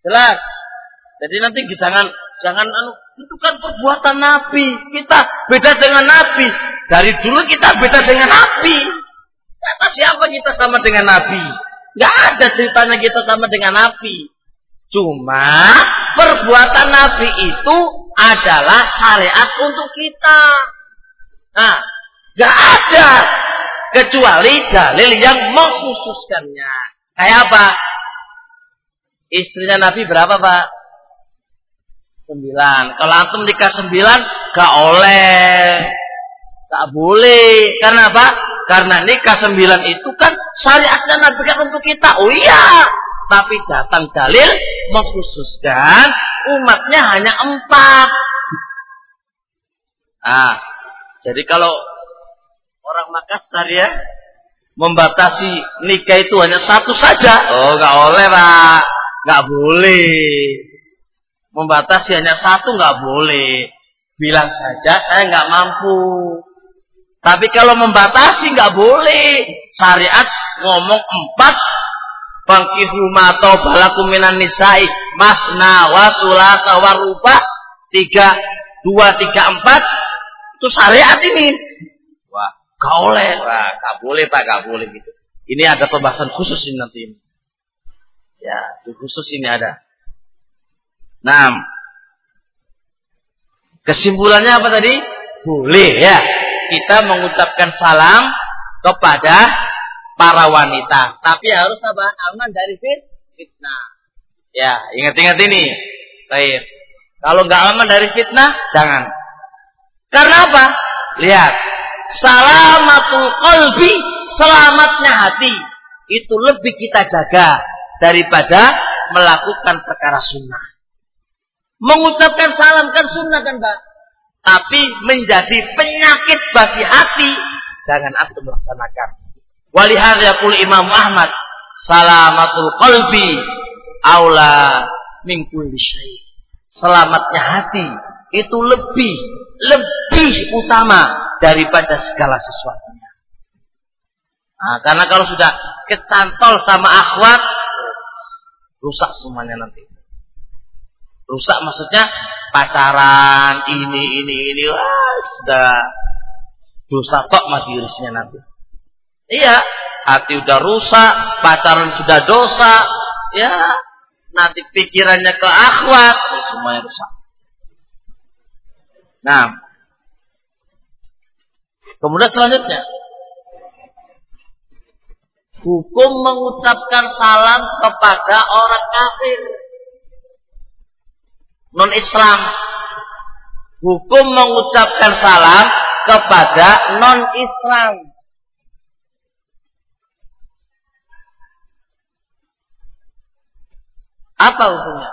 Jelas. Jadi nanti jangan jangan anu itu kan perbuatan Nabi. Kita beda dengan Nabi. Dari dulu kita beda dengan Nabi. Kata siapa kita sama dengan Nabi? Gak ada ceritanya kita sama dengan Nabi. Cuma perbuatan Nabi itu adalah syariat untuk kita. Nah, gak ada kecuali dalil yang mengkhususkannya. Kayak apa? Istrinya Nabi berapa, Pak? Sembilan. Kalau antum nikah sembilan, gak oleh. Gak boleh. Karena apa? Karena nikah sembilan itu kan syariatnya Nabi kan untuk kita. Oh iya. Tapi datang dalil mengkhususkan umatnya hanya empat. Ah, jadi kalau orang Makassar ya membatasi nikah itu hanya satu saja, oh nggak boleh pak, nggak boleh. Membatasi hanya satu nggak boleh. Bilang saja saya nggak mampu. Tapi kalau membatasi nggak boleh. Syariat ngomong empat Bangkihu atau balakum minan nisai masna wa sulasa tiga dua tiga empat itu syariat ini. Wah, gak boleh. Wah, gak boleh pak, gak boleh gitu. Ini ada pembahasan khusus ini nanti. Ya, itu khusus ini ada. Nah, kesimpulannya apa tadi? Boleh ya. Kita mengucapkan salam kepada para wanita. Tapi harus apa? Aman dari fitnah. Ya, ingat-ingat ini. Baik. Kalau nggak aman dari fitnah, jangan. Karena apa? Lihat. Salamatul qalbi, selamatnya hati. Itu lebih kita jaga daripada melakukan perkara sunnah. Mengucapkan salam kan sunnah kan Pak? Tapi menjadi penyakit bagi hati, jangan aku melaksanakan. Walihada yaqul Imam Ahmad, salamatul qalbi aula min kulli syai. Selamatnya hati itu lebih lebih utama daripada segala sesuatunya. Nah, karena kalau sudah kecantol sama akhwat, rusak semuanya nanti. Rusak maksudnya pacaran ini ini ini wah sudah dosa tok mati nanti. Iya, hati udah rusak, pacaran sudah dosa, ya nanti pikirannya ke akhwat, semuanya rusak. Nah, kemudian selanjutnya, hukum mengucapkan salam kepada orang kafir non Islam. Hukum mengucapkan salam kepada non Islam. Apa hukumnya?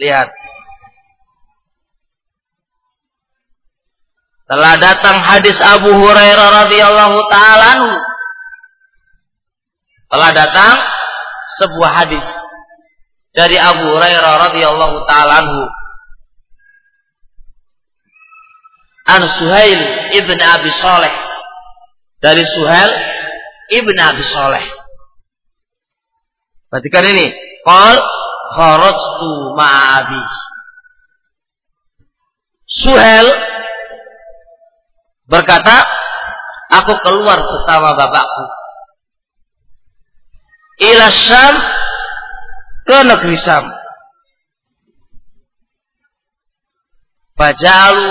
Lihat. Telah datang hadis Abu Hurairah radhiyallahu taala Telah datang sebuah hadis dari Abu Hurairah radhiyallahu taala An Suhail ibn Abi Saleh dari Suhail ibn Abi Saleh. Perhatikan ini, Qal kharajtu ma'abi. Suhel berkata, aku keluar bersama bapakku. Ila Syam ke negeri Syam. Fajalu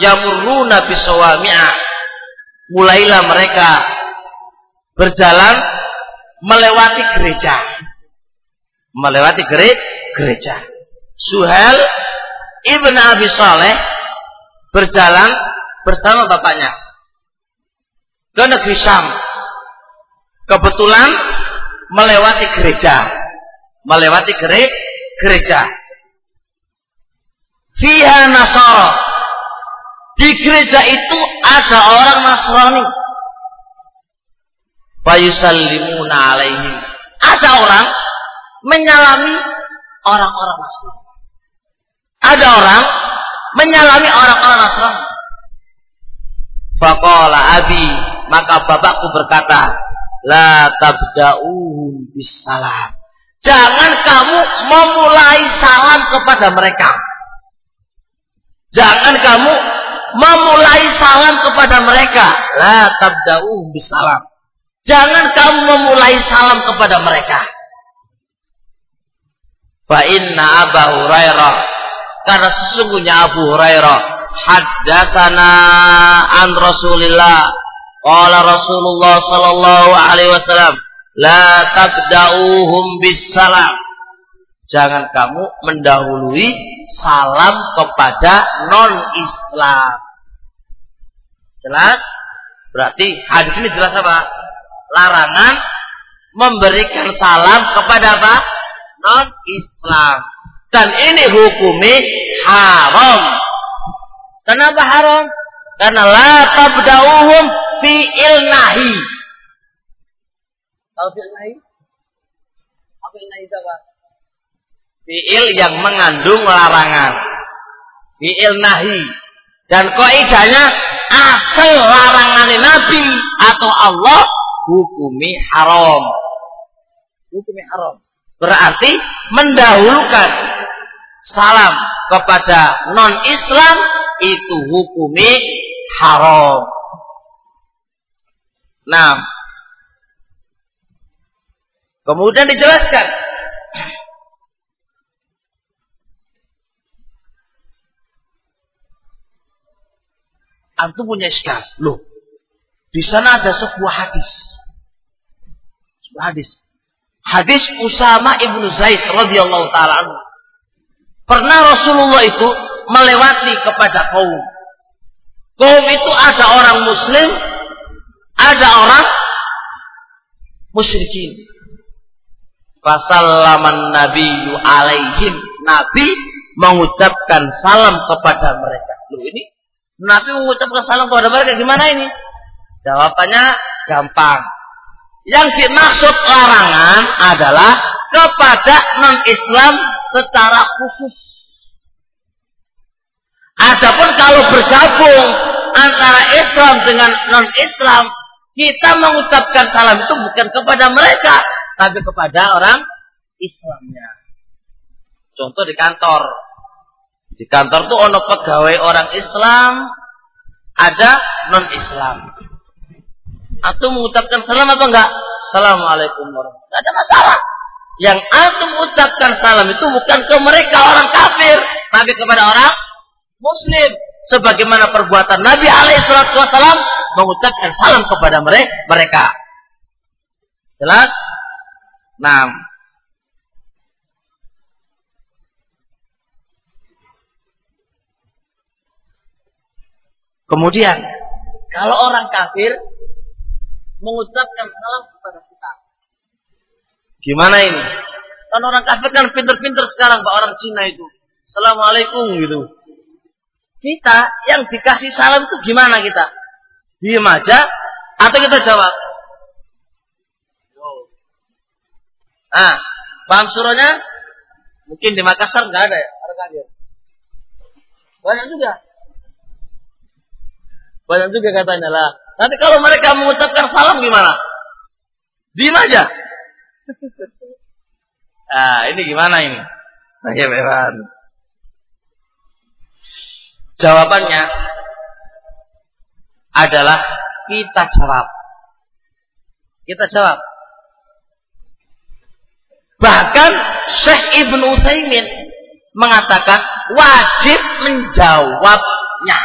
yamurruna bisawami'a. Mulailah mereka berjalan melewati gereja melewati gereja. Suhel ibn Abi Saleh berjalan bersama bapaknya ke negeri Syam. Kebetulan melewati gereja. Melewati gere gereja. Fiha Nasara. Di gereja itu ada orang Nasrani. Fayusallimuna alaihim. Ada orang menyalami orang-orang Nasrani. Ada orang menyalami orang-orang Nasrani. Faqala abi, maka bapakku berkata, la tabda'uhum bisalam. Jangan kamu memulai salam kepada mereka. Jangan kamu memulai salam kepada mereka. La tabda'uhum bisalam. Jangan kamu memulai salam kepada mereka. Fa inna Abu Hurairah karena sesungguhnya Abu Hurairah haddatsana an Rasulillah qala Rasulullah sallallahu alaihi wasallam la tabda'uhum bis salam jangan kamu mendahului salam kepada non Islam jelas berarti hadis ini jelas apa larangan memberikan salam kepada apa non Islam dan ini hukumnya haram. Kenapa haram? Karena la tabda'uhum fi ilnahi. Tahu fi ilnahi? Apa ilnahi itu apa? Fi'il yang mengandung larangan. Fi'il nahi. Dan kaidahnya asal larangan Nabi atau Allah hukumi haram. Hukumi haram. Berarti mendahulukan salam kepada non-Islam itu hukumi haram. Nah, kemudian dijelaskan Antum punya iskal. Loh, di sana ada sebuah hadis. Sebuah hadis. Hadis Usama ibnu Zaid radhiyallahu taala. Pernah Rasulullah itu melewati kepada kaum. Kaum itu ada orang muslim, ada orang musyrikin. Fasalaman Nabi alaihim. Nabi mengucapkan salam kepada mereka. Loh ini Nabi mengucapkan salam kepada mereka gimana ini? Jawabannya gampang. Yang dimaksud larangan adalah kepada non-Islam secara khusus. Adapun kalau bergabung antara Islam dengan non-Islam, kita mengucapkan salam itu bukan kepada mereka, tapi kepada orang Islamnya. Contoh di kantor. Di kantor tuh ono pegawai orang Islam, ada non-Islam. Atau mengucapkan salam apa enggak? Assalamualaikum warahmatullahi wabarakatuh. ada masalah. Yang antum ucapkan salam itu bukan ke mereka orang kafir, tapi kepada orang muslim. Sebagaimana perbuatan Nabi alaihissalam mengucapkan salam kepada mereka. Jelas? Nah. Kemudian, kalau orang kafir mengucapkan salam kepada kita, Gimana ini? Kan orang kafir kan pinter-pinter sekarang Pak orang Cina itu. Assalamualaikum gitu. Kita yang dikasih salam itu gimana kita? Diam aja atau kita jawab? Ah, paham surahnya? Mungkin di Makassar nggak ada ya orang kafir. Banyak juga. Banyak juga katanya lah. Nanti kalau mereka mengucapkan salam gimana? Diam aja. Ah, ini gimana ini? Bagaimana? Jawabannya adalah kita jawab. Kita jawab. Bahkan Syekh Ibn Utsaimin mengatakan wajib menjawabnya.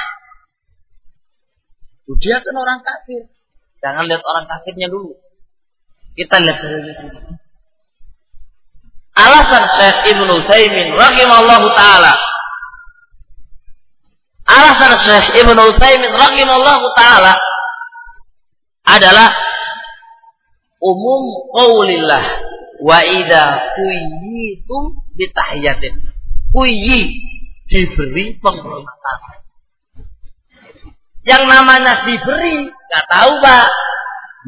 Dia kan orang kafir. Jangan lihat orang kafirnya dulu. Kita lihat Alasan Syekh Ibnu Taimin rahimahullahu taala alasan Syekh Ibnu Utsaimin rahimallahu taala adalah umum qaulillah wa idza kuyitum bitahiyatin kuyi diberi penghormatan. Yang namanya diberi nggak tahu pak.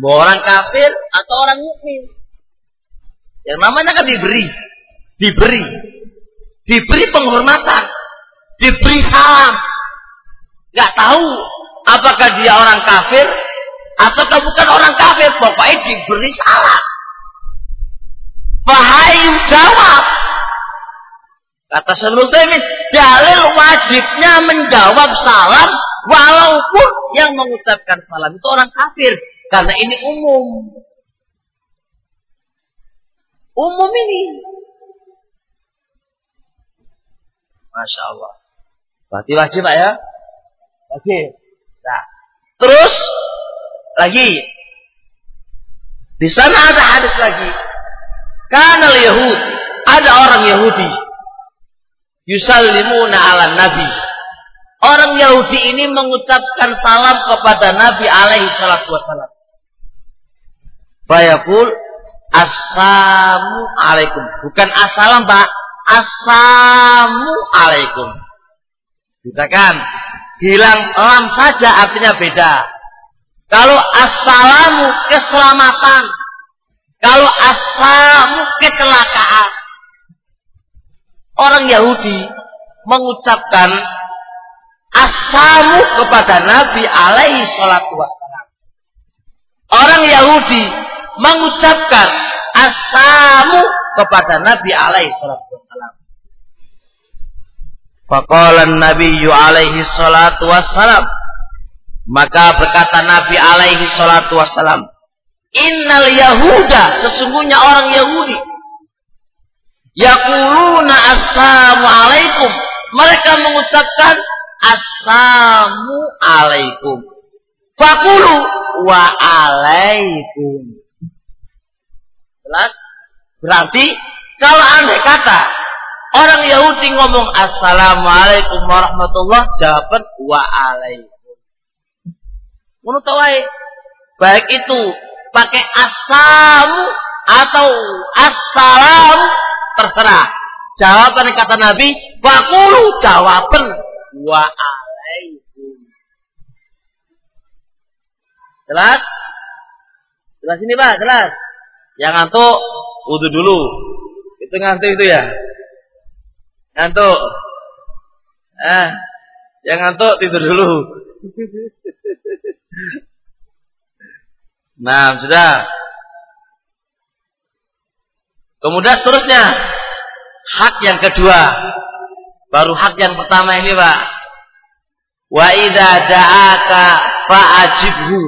Orang kafir atau orang mukmin. Yang namanya kan diberi diberi. Diberi penghormatan diberi salam. Nggak tahu apakah dia orang kafir ataukah bukan orang kafir pokoknya diberi salam Fahayu jawab. Kata Syaikhul Utsaimin dalil wajibnya menjawab salam walaupun yang mengucapkan salam itu orang kafir. Karena ini umum. Umum ini. Masya Allah. Berarti wajib Pak ya? Wajib. Nah, terus lagi. Di sana ada hadis lagi. Karena Yahud ada orang Yahudi yusallimuna ala nabi. Orang Yahudi ini mengucapkan salam kepada Nabi alaihi salatu wasalam. Bayakul Assalamu alaikum. Bukan assalam pak. Assalamu alaikum. Bisa kan? Hilang lam saja artinya beda. Kalau assalamu keselamatan. Kalau assalamu kecelakaan. Orang Yahudi mengucapkan assalamu kepada Nabi alaihi salatu wassalam. Orang Yahudi mengucapkan assalamu kepada Nabi alaihi salatu wassalam. Faqala Nabi alaihi salatu wassalam. Maka berkata Nabi alaihi salatu wassalam. Innal Yahuda. Sesungguhnya orang Yahudi. Yakuluna assalamu alaikum. Mereka mengucapkan assalamu alaikum. Fakulu wa alaikum. Jelas? Berarti kalau andai kata Orang Yahudi ngomong Assalamualaikum warahmatullah, jawaban wa alaikum. Menurut baik itu pakai asamu atau assalam terserah. Jawaban kata Nabi, fakulu jawaban wa alaikum. Jelas? Jelas ini Pak, jelas. Yang ngantuk, wudhu dulu. Itu ngantuk itu ya. Ngantuk. Ah, yang ngantuk tidur dulu. Nah, sudah. Kemudian seterusnya hak yang kedua. Baru hak yang pertama ini, Pak. Wa idza da'aka fa'ajibhu.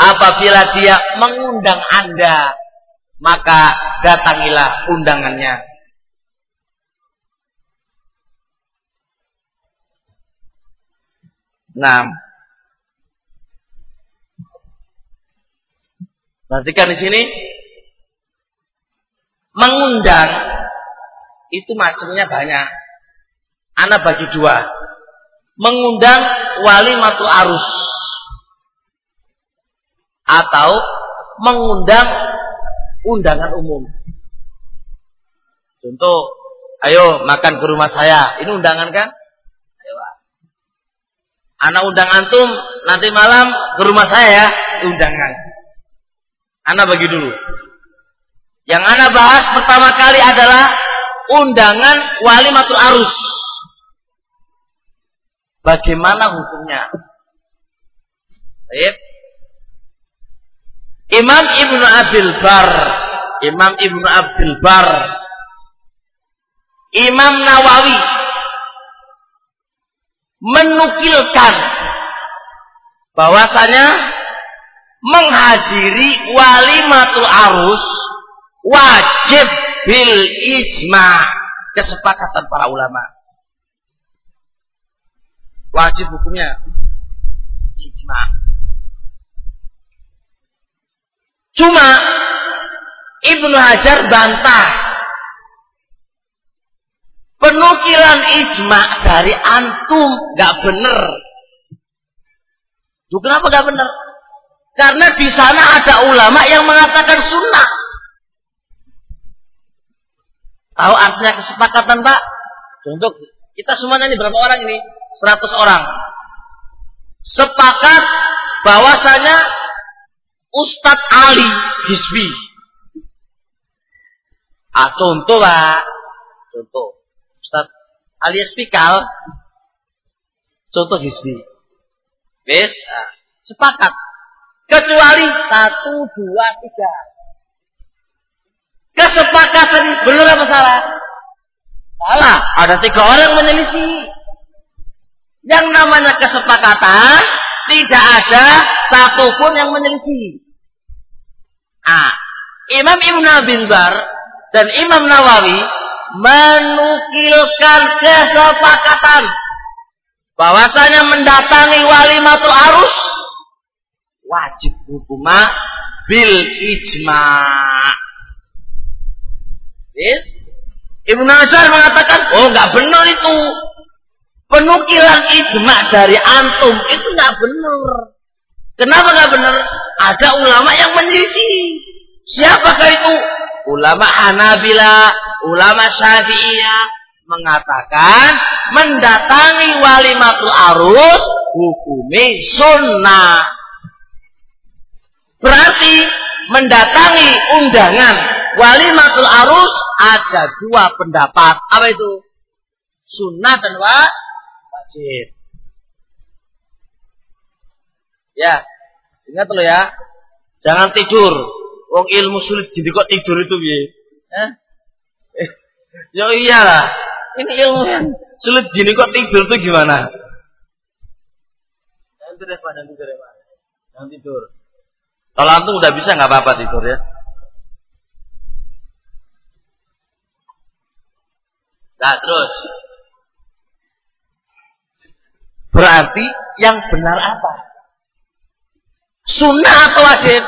Apabila dia mengundang Anda, maka datangilah undangannya. Nah, perhatikan di sini mengundang itu macamnya banyak. Anak bagi dua. Mengundang wali matul arus atau mengundang undangan umum. Contoh, ayo makan ke rumah saya. Ini undangan kan? Anak undang antum nanti malam ke rumah saya ya, undangan. Anak bagi dulu. Yang anak bahas pertama kali adalah undangan wali matul arus. Bagaimana hukumnya? Baik. Imam Ibnu Abil Bar, Imam Ibnu Abil Bar, Imam Nawawi menukilkan bahwasanya menghadiri walimatul arus wajib bil ijma kesepakatan para ulama wajib hukumnya ijma cuma Ibnu Hajar bantah penukilan ijma dari antum nggak bener. Duh, kenapa nggak bener? Karena di sana ada ulama yang mengatakan sunnah. Tahu artinya kesepakatan, Pak? Contoh, kita semuanya ini berapa orang ini? 100 orang. Sepakat bahwasanya Ustadz Ali Hizbi. Ah, contoh, Pak. Contoh. Ustadz alias Pikal, contoh Hizbi. Wes, nah, sepakat. Kecuali satu, dua, tiga. Kesepakatan benar apa salah? Salah. Ada tiga orang menyelisih. Yang namanya kesepakatan tidak ada satupun yang menyelisih. Ah, Imam Ibn Abin Bar dan Imam Nawawi menukilkan kesepakatan bahwasanya mendatangi wali matu arus wajib hukumah bil ijma. Yes. Ibnu Hajar mengatakan, oh nggak benar itu. Penukilan ijma dari antum itu nggak benar. Kenapa nggak benar? Ada ulama yang menyelisih. Siapakah itu? ulama Hanabila, ulama Syafi'iyah mengatakan mendatangi walimatul arus hukumi sunnah. Berarti mendatangi undangan walimatul arus ada dua pendapat. Apa itu? Sunnah dan wajib. Ya, ingat lo ya. Jangan tidur Wong ilmu sulit jadi kok tidur itu piye? Eh? Ya iyalah. Ini ilmu yang sulit jadi kok tidur itu gimana? Nanti deh Pak, nanti deh Pak. Jangan tidur. Kalau antum udah bisa nggak apa-apa tidur ya. Nah terus. Berarti yang benar apa? Sunnah atau wajib?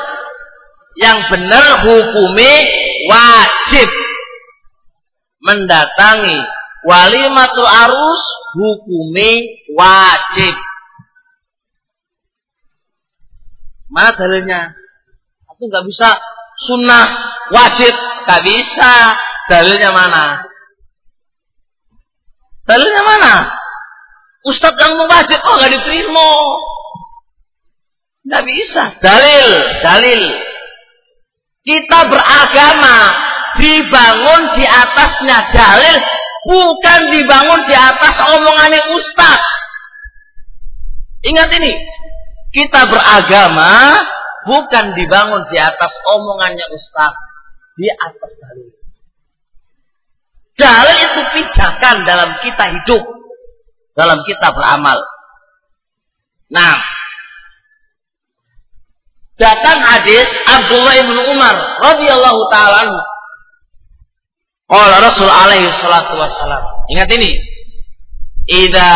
yang benar hukumi wajib mendatangi walimatul arus hukumi wajib mana dalilnya aku nggak bisa sunnah wajib. Nggak bisa. Dalilnya mana? Dalilnya mana? Ustadz yang mewajib oh nggak diterima. Nggak bisa. Dalil dalil. Kita beragama dibangun di atasnya dalil, bukan dibangun di atas omongannya ustaz. Ingat ini, kita beragama bukan dibangun di atas omongannya ustaz, di atas dalil. Dalil itu pijakan dalam kita hidup, dalam kita beramal. Nah, datang hadis Abdullah bin Umar radhiyallahu taala anhu. Rasul alaihi salatu wassalam. Ingat ini. Idza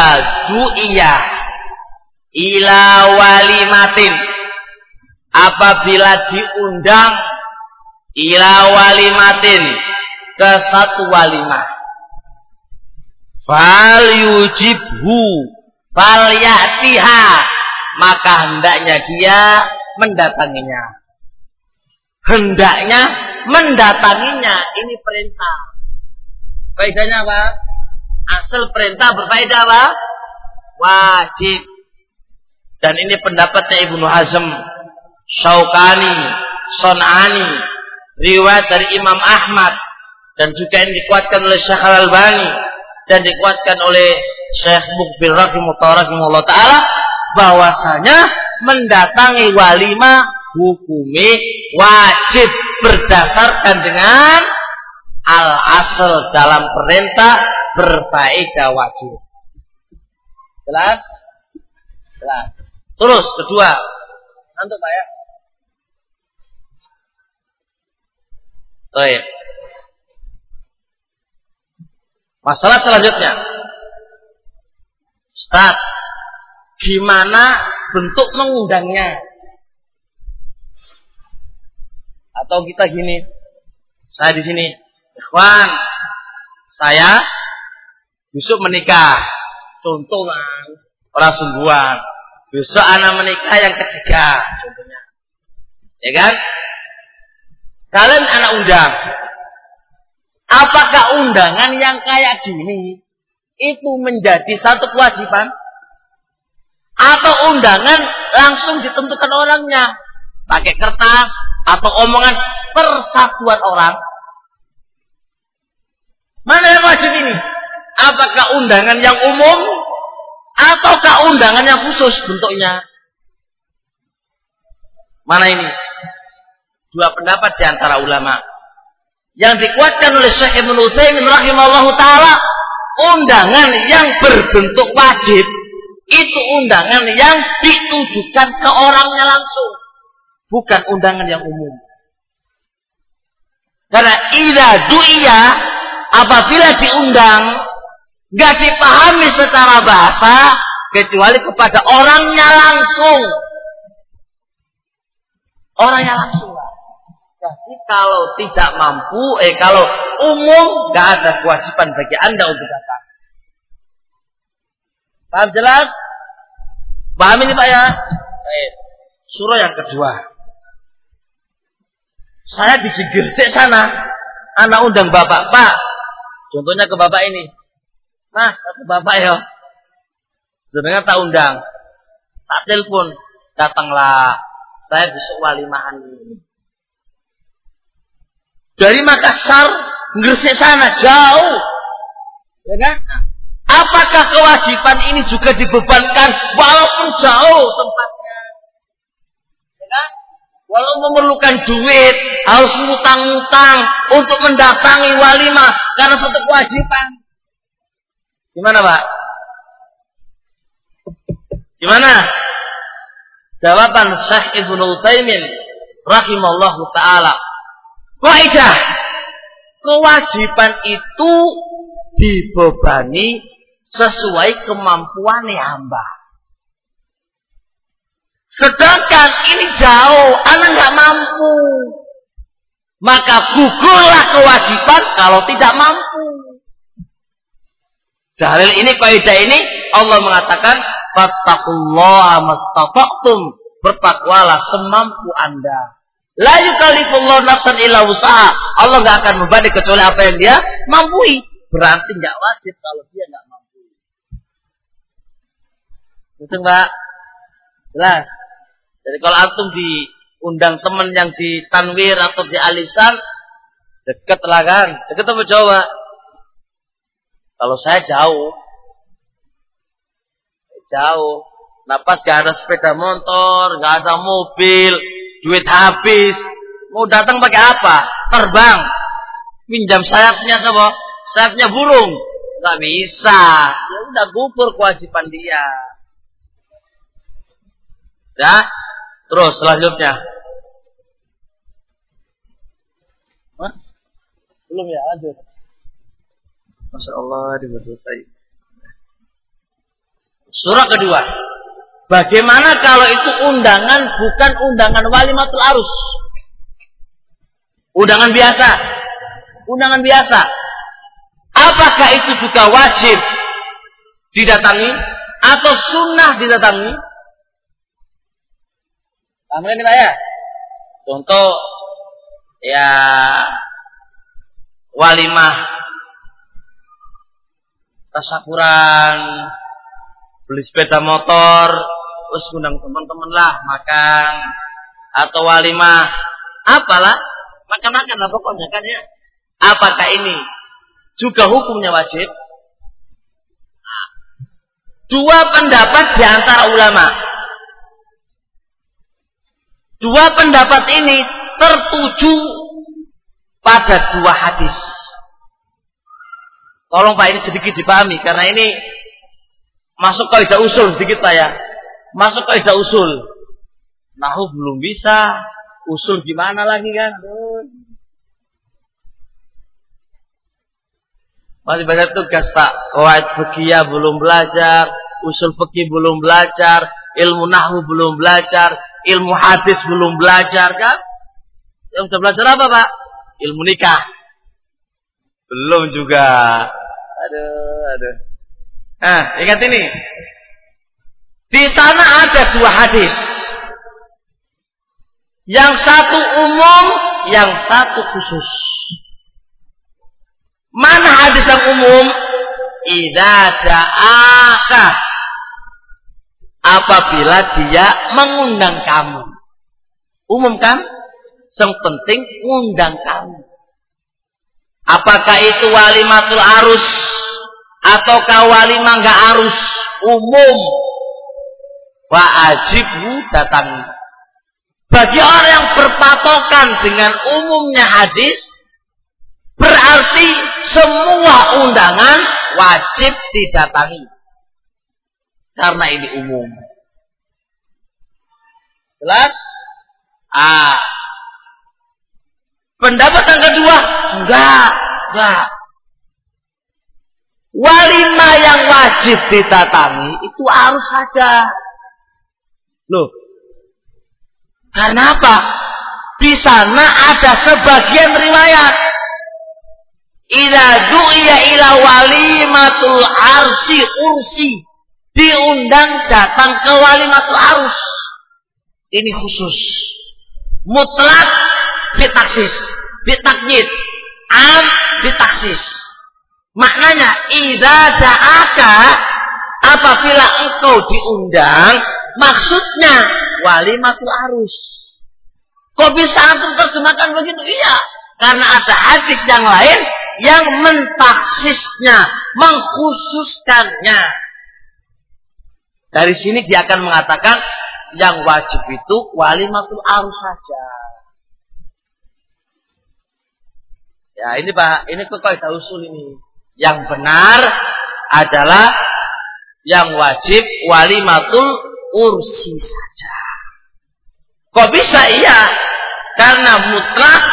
du'iya ila walimatin apabila diundang ila walimatin ke satu walimah fal yujibhu fal yatiha maka hendaknya dia mendatanginya. Hendaknya mendatanginya. Ini perintah. Faedahnya apa? Asal perintah berfaedah apa? Wajib. Dan ini pendapatnya Ibnu Hazm, Syaukani, Son'ani, riwayat dari Imam Ahmad, dan juga ini dikuatkan oleh Syekh Al-Albani, dan dikuatkan oleh Syekh Mukbil Rahimahullah Ta'ala, bahwasanya mendatangi walimah hukumi wajib berdasarkan dengan al asal dalam perintah berfaedah wajib. Jelas? Jelas. Terus kedua, nanti Pak ya. Baik. Masalah selanjutnya. Start. Gimana bentuk mengundangnya. Atau kita gini, saya di sini, Ikhwan, saya besok menikah. Contoh orang sungguhan. Besok anak menikah yang ketiga, contohnya. Ya kan? Kalian anak undang. Apakah undangan yang kayak gini itu menjadi satu kewajiban? Atau undangan langsung ditentukan orangnya? Pakai kertas atau omongan persatuan orang? Mana yang wajib ini? Apakah undangan yang umum ataukah undangan yang khusus bentuknya? Mana ini? Dua pendapat di antara ulama. Yang dikuatkan oleh Syekh Ibn Utsaimin rahimahullahu taala, undangan yang berbentuk wajib itu undangan yang ditujukan ke orangnya langsung, bukan undangan yang umum. Karena ida duia apabila diundang Gak dipahami secara bahasa kecuali kepada orangnya langsung. Orangnya langsung. Jadi kalau tidak mampu, eh kalau umum gak ada kewajiban bagi anda untuk datang. Paham jelas? Paham ini Pak ya? Baik. Surah yang kedua. Saya di sana, anak undang bapak, Pak. Contohnya ke bapak ini. Mas, aku bapak ya. Sebenarnya tak undang. Tak telepon. Datanglah. Saya besok walimahan ini. Dari Makassar, Gresik sana jauh. Ya kan? Apakah kewajiban ini juga dibebankan walaupun jauh tempatnya? Ya kan? Walau memerlukan duit, harus ngutang-ngutang untuk mendatangi walimah karena satu kewajiban. Gimana Pak? Gimana? Jawaban Syekh Ibnu Utsaimin rahimallahu taala. Kaidah kewajiban itu dibebani sesuai kemampuan hamba. Sedangkan ini jauh, anak nggak mampu. Maka gugurlah kewajiban kalau tidak mampu. Dalil ini kaidah ini Allah mengatakan fattaqullaha mastata'tum bertakwalah semampu Anda. La yukallifullahu nafsan illa usaha. Allah nggak akan membebani kecuali apa yang dia mampu. Berarti nggak wajib kalau dia nggak mampu. Betul Mbak? Jelas. Jadi kalau antum diundang teman yang di tanwir atau di alisan, deket lah kan? Deket apa jauh, kalau saya jauh, jauh. Napas gak ada sepeda motor, gak ada mobil, duit habis. Mau datang pakai apa? Terbang. Pinjam sayapnya coba. Sayapnya burung. Gak bisa. Ya udah gugur kewajiban dia. Ya. Terus selanjutnya. Hah? Belum ya, lanjut. Masya Allah saya. Surah kedua. Bagaimana kalau itu undangan bukan undangan walimatul arus? Undangan biasa. Undangan biasa. Apakah itu juga wajib didatangi atau sunnah didatangi? Paham ini Pak ya? Contoh ya walimah tasakuran, beli sepeda motor, terus undang teman-teman lah makan atau walimah, apalah makan-makan lah pokoknya kan ya. Apakah ini juga hukumnya wajib? Dua pendapat di antara ulama. Dua pendapat ini tertuju pada dua hadis. Tolong Pak ini sedikit dipahami karena ini masuk kaidah usul sedikit Pak ya. Masuk kaidah usul. Nahu belum bisa, usul gimana lagi kan? Masih banyak tugas Pak. Kawaid fikih belum belajar, usul fikih belum belajar, ilmu nahu belum belajar, ilmu hadis belum belajar kan? Yang sudah belajar apa Pak? Ilmu nikah. Belum juga. Aduh, aduh. Nah, ingat ini. Di sana ada dua hadis. Yang satu umum, yang satu khusus. Mana hadis yang umum? Idza da'aka apabila dia mengundang kamu. Umum kan? Yang penting undang kamu. Apakah itu walimatul arus ataukah walimah enggak arus? Umum. Wajibmu datang. Bagi orang yang berpatokan dengan umumnya hadis, berarti semua undangan wajib didatangi. Karena ini umum. Jelas? Ah. Pendapat yang kedua, enggak, enggak. Walimah yang wajib didatangi itu harus saja. Loh. Karena apa? Di sana ada sebagian riwayat. Ila du'iya ila walimatul arsi ursi. Diundang datang ke walimatul arus. Ini khusus. Mutlak bitaksis. Bitakyid. Am bitaksis. Maknanya, idza da'aka apabila engkau diundang, maksudnya walimatul arus. Kok bisa antum terjemahkan begitu? Iya, karena ada hadis yang lain yang mentaksisnya, mengkhususkannya. Dari sini dia akan mengatakan yang wajib itu walimatul arus saja. Ya, ini Pak, ini kaidah usul ini. Yang benar adalah yang wajib walimatul ursi saja. Kok bisa iya? Karena mutlak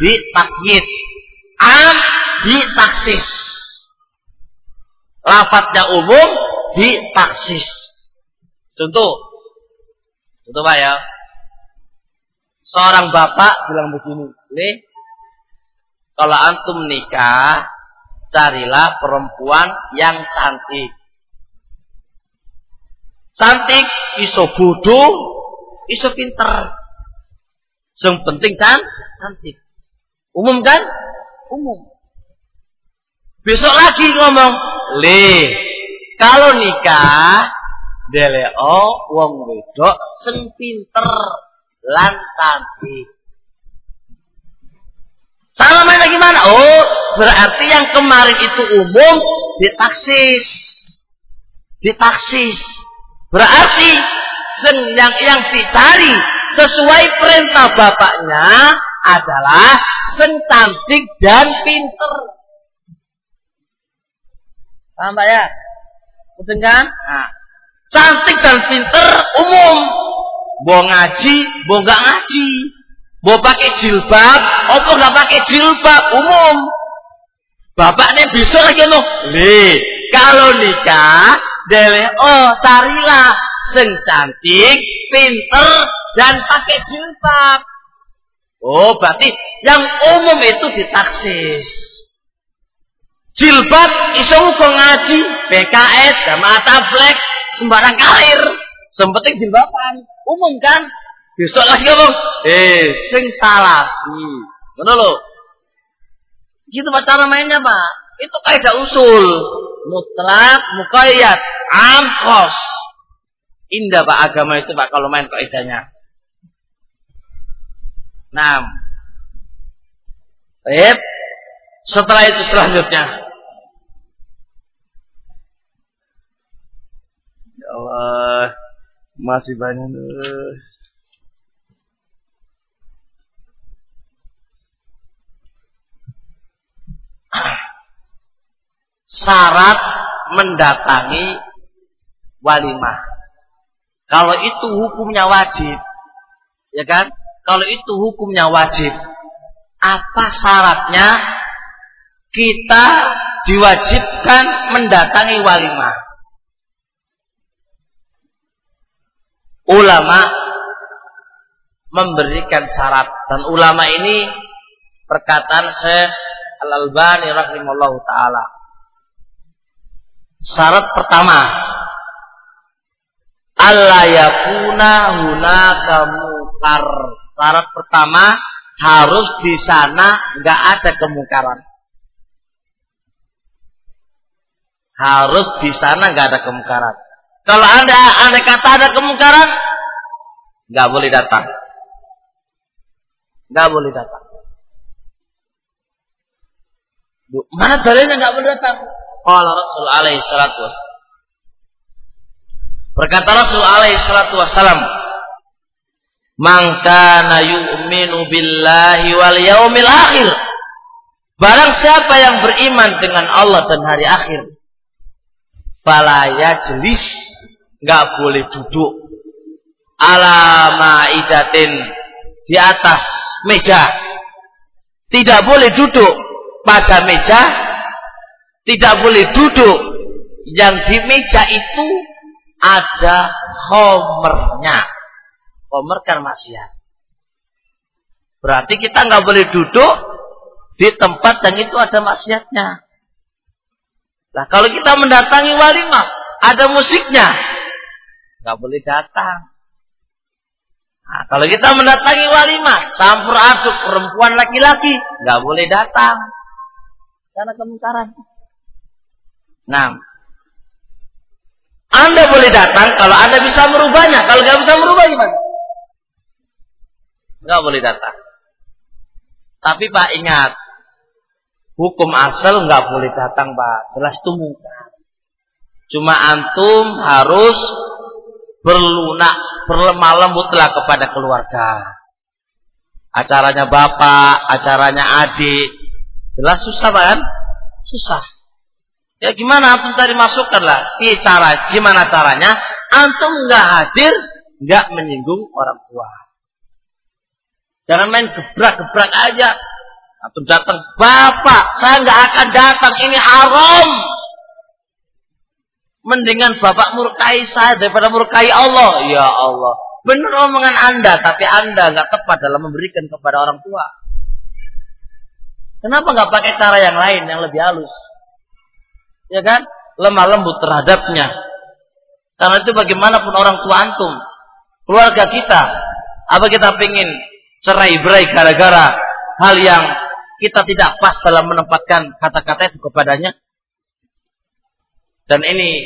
ditakyid. Am ditaksis. Lafadznya umum ditaksis. Contoh. Contoh Pak ya. Seorang bapak bilang begini. Nih, kalau antum nikah, carilah perempuan yang cantik. Cantik, iso bodoh, iso pinter. Yang penting kan cantik. Umum kan? Umum. Besok lagi ngomong, le, kalau nikah, deleo wong wedok sing pinter lan cantik. Sama mana? Oh, berarti yang kemarin itu umum ditaksis. Ditaksis. Berarti yang yang dicari sesuai perintah bapaknya adalah sen cantik dan pinter. Paham Pak ya? Betul kan? Nah, cantik dan pinter umum. Mau ngaji, mau nggak ngaji. Mau pakai jilbab, apa nggak pakai jilbab umum. Bapaknya bisa lagi no. Le, kalau nikah, dele oh carilah sing cantik, pinter dan pakai jilbab. Oh, berarti yang umum itu ditaksis. Jilbab iso uga ngaji, PKS, jamaah tablet, sembarang kalir. Sempeting jilbaban, umum kan? Besok lagi ngomong, eh, sing salafi. Ngono lho. Gitu Pak cara mainnya Pak. Itu kaidah usul. Mutlak, muqayyad, amkos. Indah Pak agama itu Pak kalau main kaidahnya. Nah. Baik. Setelah itu selanjutnya. Ya Allah. Masih banyak terus. Syarat mendatangi walimah. Kalau itu hukumnya wajib, ya kan? Kalau itu hukumnya wajib, apa syaratnya kita diwajibkan mendatangi walimah? Ulama memberikan syarat dan ulama ini perkataan Syekh Al-Albani rahimahullah taala. Syarat pertama, Allah yakuna hunaka mungkar. Syarat pertama harus di sana nggak ada kemungkaran. Harus di sana nggak ada kemungkaran. Kalau anda anda kata ada kemungkaran, nggak boleh datang. Nggak boleh datang. Mana dalilnya nggak boleh datang? Qala Rasul alaihi salatu wassalam. Berkata Rasul alaihi salatu wassalam, "Man yu'minu billahi wal yaumil akhir." Barang siapa yang beriman dengan Allah dan hari akhir, fala yajlis, enggak boleh duduk ala ma'idatin di atas meja. Tidak boleh duduk pada meja tidak boleh duduk yang di meja itu ada homernya. Homer kan maksiat. Berarti kita nggak boleh duduk di tempat yang itu ada maksiatnya. Nah kalau kita mendatangi walimah, ada musiknya, nggak boleh datang. Nah, kalau kita mendatangi walimah, campur aduk perempuan laki-laki, nggak boleh datang. Karena kemungkaran. Nah, Anda boleh datang kalau Anda bisa merubahnya. Kalau nggak bisa merubah gimana? Nggak boleh datang. Tapi Pak ingat, hukum asal nggak boleh datang Pak. Jelas itu. Cuma antum harus berlunak, berlemah lembutlah kepada keluarga. Acaranya bapak, acaranya adik. Jelas susah kan? Susah. Ya gimana antum tadi masukkan lah. Ini cara, gimana caranya? Antum nggak hadir, nggak menyinggung orang tua. Jangan main gebrak-gebrak aja. Antum datang, bapak, saya nggak akan datang. Ini haram. Mendingan bapak murkai saya daripada murkai Allah. Ya Allah. Benar omongan anda, tapi anda nggak tepat dalam memberikan kepada orang tua. Kenapa nggak pakai cara yang lain yang lebih halus? ya kan? Lemah lembut terhadapnya. Karena itu bagaimanapun orang tua antum, keluarga kita, apa kita pengen cerai berai gara-gara hal yang kita tidak pas dalam menempatkan kata-kata itu kepadanya. Dan ini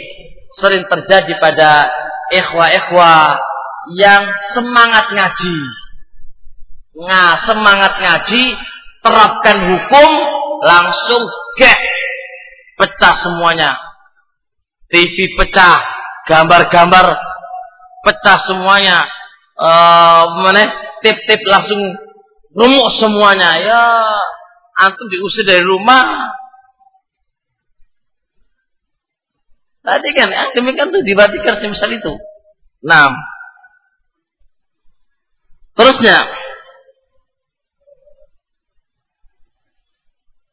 sering terjadi pada ikhwa-ikhwa yang semangat ngaji. Nah, semangat ngaji, terapkan hukum, langsung gek pecah semuanya. TV pecah, gambar-gambar pecah semuanya. Uh, tip-tip langsung rumuk semuanya. Ya, antum diusir dari rumah. Tadi kan, yang demikian tuh dibatikan semisal itu. Nah, terusnya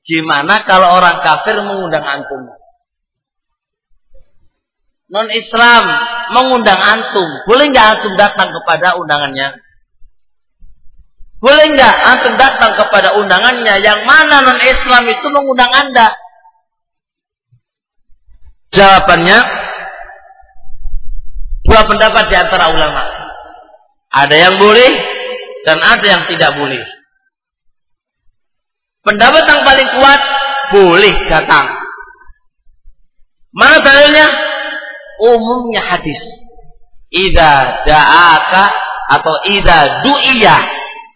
Gimana kalau orang kafir mengundang antum? Non Islam mengundang antum, boleh nggak antum datang kepada undangannya? Boleh nggak antum datang kepada undangannya? Yang mana non Islam itu mengundang anda? Jawabannya dua pendapat di antara ulama. Ada yang boleh dan ada yang tidak boleh. Pendapat yang paling kuat boleh datang. Mana dalilnya? Umumnya hadis. Ida da'aka atau ida du'iya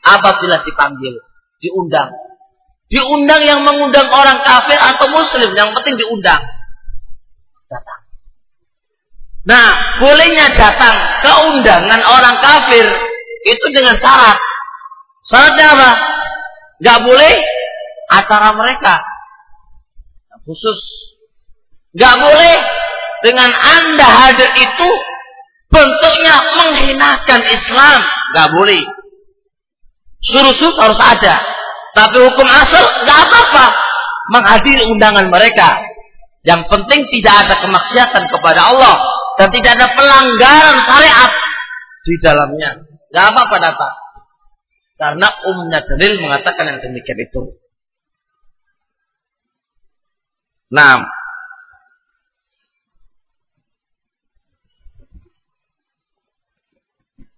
apabila dipanggil, diundang. Diundang yang mengundang orang kafir atau muslim, yang penting diundang. Nah, bolehnya datang ke undangan orang kafir itu dengan syarat. Syaratnya apa? Gak boleh acara mereka. Khusus. Gak boleh dengan anda hadir itu bentuknya menghinakan Islam. Gak boleh. Suruh-suruh harus ada. Tapi hukum asal gak apa-apa. Menghadiri undangan mereka. Yang penting tidak ada kemaksiatan kepada Allah dan tidak ada pelanggaran syariat di dalamnya. Gak apa-apa datang. Karena umumnya dalil mengatakan yang demikian itu. Nah,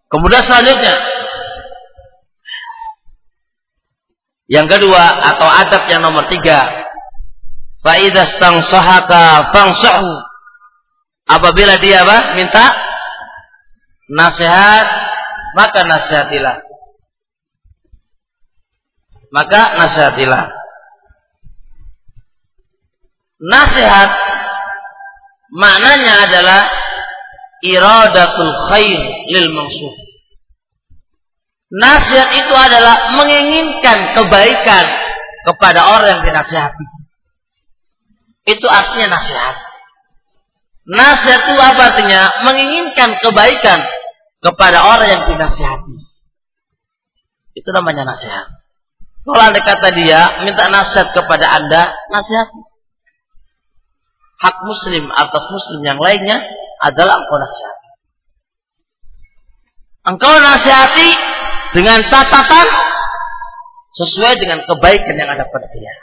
kemudian selanjutnya yang kedua atau adab yang nomor tiga, faidah sang sahaka fangsahu apabila dia apa? Minta nasihat maka nasihatilah. Maka nasihatilah. Nasihat maknanya adalah iradatul khair lil mangsur nasihat itu adalah menginginkan kebaikan kepada orang yang dinasihati. Itu artinya nasihat nasihat itu apa artinya menginginkan kebaikan kepada orang yang dinasihati itu namanya nasihat kalau anda kata dia minta nasihat kepada anda nasihat hak muslim atas muslim yang lainnya adalah engkau nasihati. Engkau nasihati dengan catatan sesuai dengan kebaikan yang ada pada dia.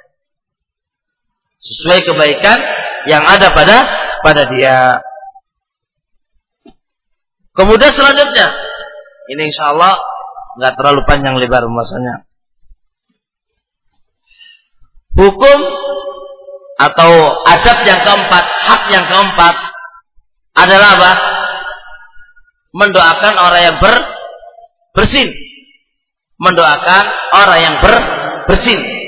Sesuai kebaikan yang ada pada pada dia. Kemudian selanjutnya, ini insya Allah nggak terlalu panjang lebar pembahasannya. Hukum atau adab yang keempat, hak yang keempat adalah apa? Mendoakan orang yang ber, bersin. Mendoakan orang yang ber, bersin.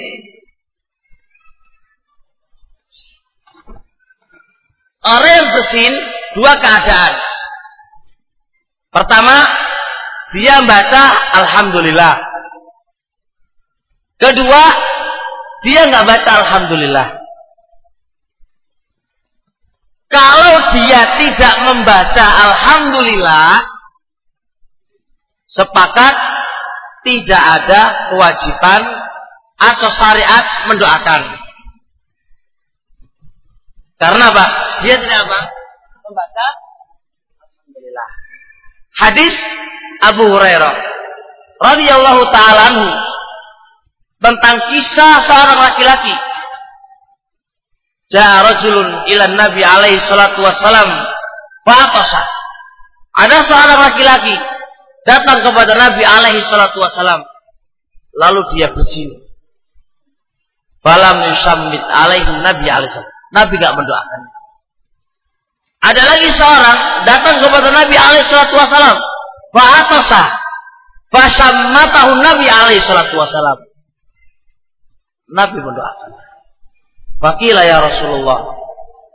Orang yang bersin dua keadaan. Pertama, dia baca Alhamdulillah. Kedua, dia nggak baca Alhamdulillah. Kalau dia tidak membaca Alhamdulillah, sepakat tidak ada kewajiban atau syariat mendoakan. Karena apa? Dia tidak apa? Membaca Alhamdulillah. Hadis Abu Hurairah radhiyallahu taala tentang kisah seorang laki-laki Ja'a rajulun ila Nabi alaihi salatu wassalam fa'atasa. Ada seorang laki-laki datang kepada Nabi alaihi salatu wassalam. Lalu dia bersin. Falam yusammit alaihi Nabi alaihi Nabi gak mendoakan. Ada lagi seorang datang kepada Nabi alaihi salatu wassalam. Fa'atasa. Fasammatahu Nabi alaihi salatu wassalam. Nabi mendoakan. Fakila ya Rasulullah.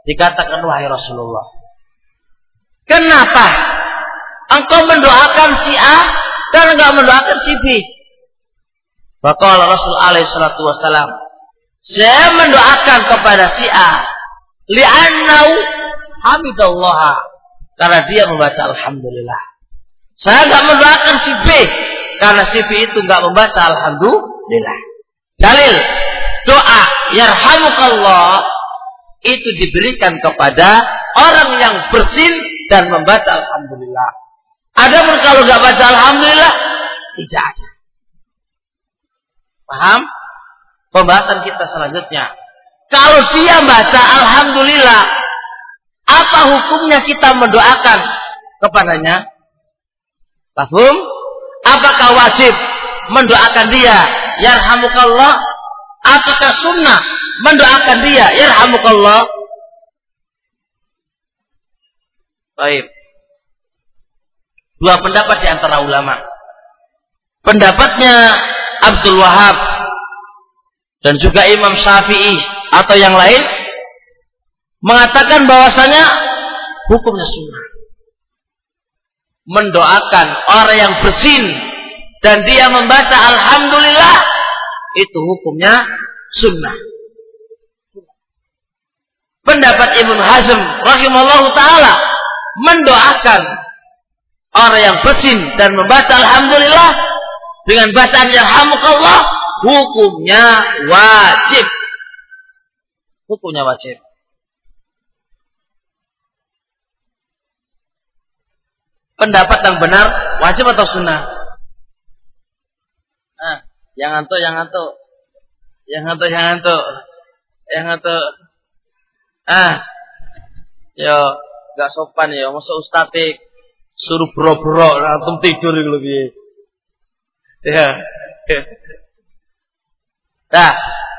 Dikatakan wahai Rasulullah. Kenapa engkau mendoakan si A dan enggak mendoakan si B? Faqala Rasul alaihi salatu wasalam. Saya mendoakan kepada si A li'annau hamidallah karena dia membaca alhamdulillah. Saya enggak mendoakan si B karena si B itu enggak membaca alhamdulillah. Dalil doa yarhamukallah itu diberikan kepada orang yang bersin dan membaca alhamdulillah. Ada pun kalau nggak baca alhamdulillah tidak ada. Paham? Pembahasan kita selanjutnya. Kalau dia baca alhamdulillah, apa hukumnya kita mendoakan kepadanya? Paham? Apakah wajib mendoakan dia? Yarhamukallah Apakah sunnah mendoakan dia? Irhamukallah. Baik. Dua pendapat di antara ulama. Pendapatnya Abdul Wahab dan juga Imam Syafi'i atau yang lain mengatakan bahwasanya hukumnya sunnah. Mendoakan orang yang bersin dan dia membaca Alhamdulillah itu hukumnya sunnah. Pendapat Ibnu Hazm rahimahullah taala mendoakan orang yang bersin dan membaca alhamdulillah dengan bacaan yang hamukallah hukumnya wajib. Hukumnya wajib. Pendapat yang benar wajib atau sunnah? Nah. Yang ngantuk, yang ngantuk. Yang ngantuk, yang ngantuk. Yang ngantuk. Ah. Yo, gak sopan ya. Masuk ustatik. Suruh bro-bro antum tidur iku piye. Ya. Nah,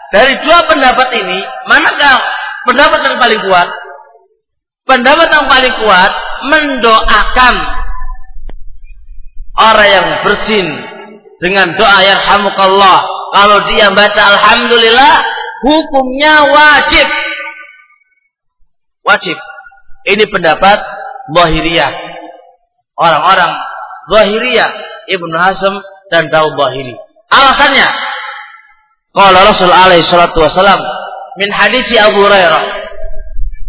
dari dua pendapat ini, manakah pendapat yang paling kuat? Pendapat yang paling kuat mendoakan orang yang bersin dengan doa yarhamukallah. Kalau dia baca alhamdulillah, hukumnya wajib. Wajib. Ini pendapat Zahiriyah. Orang-orang Zahiriyah, Ibnu Hazm dan Daud Zahiri. Alasannya, kalau Rasul alaihi salatu wasalam min hadisi Abu Hurairah,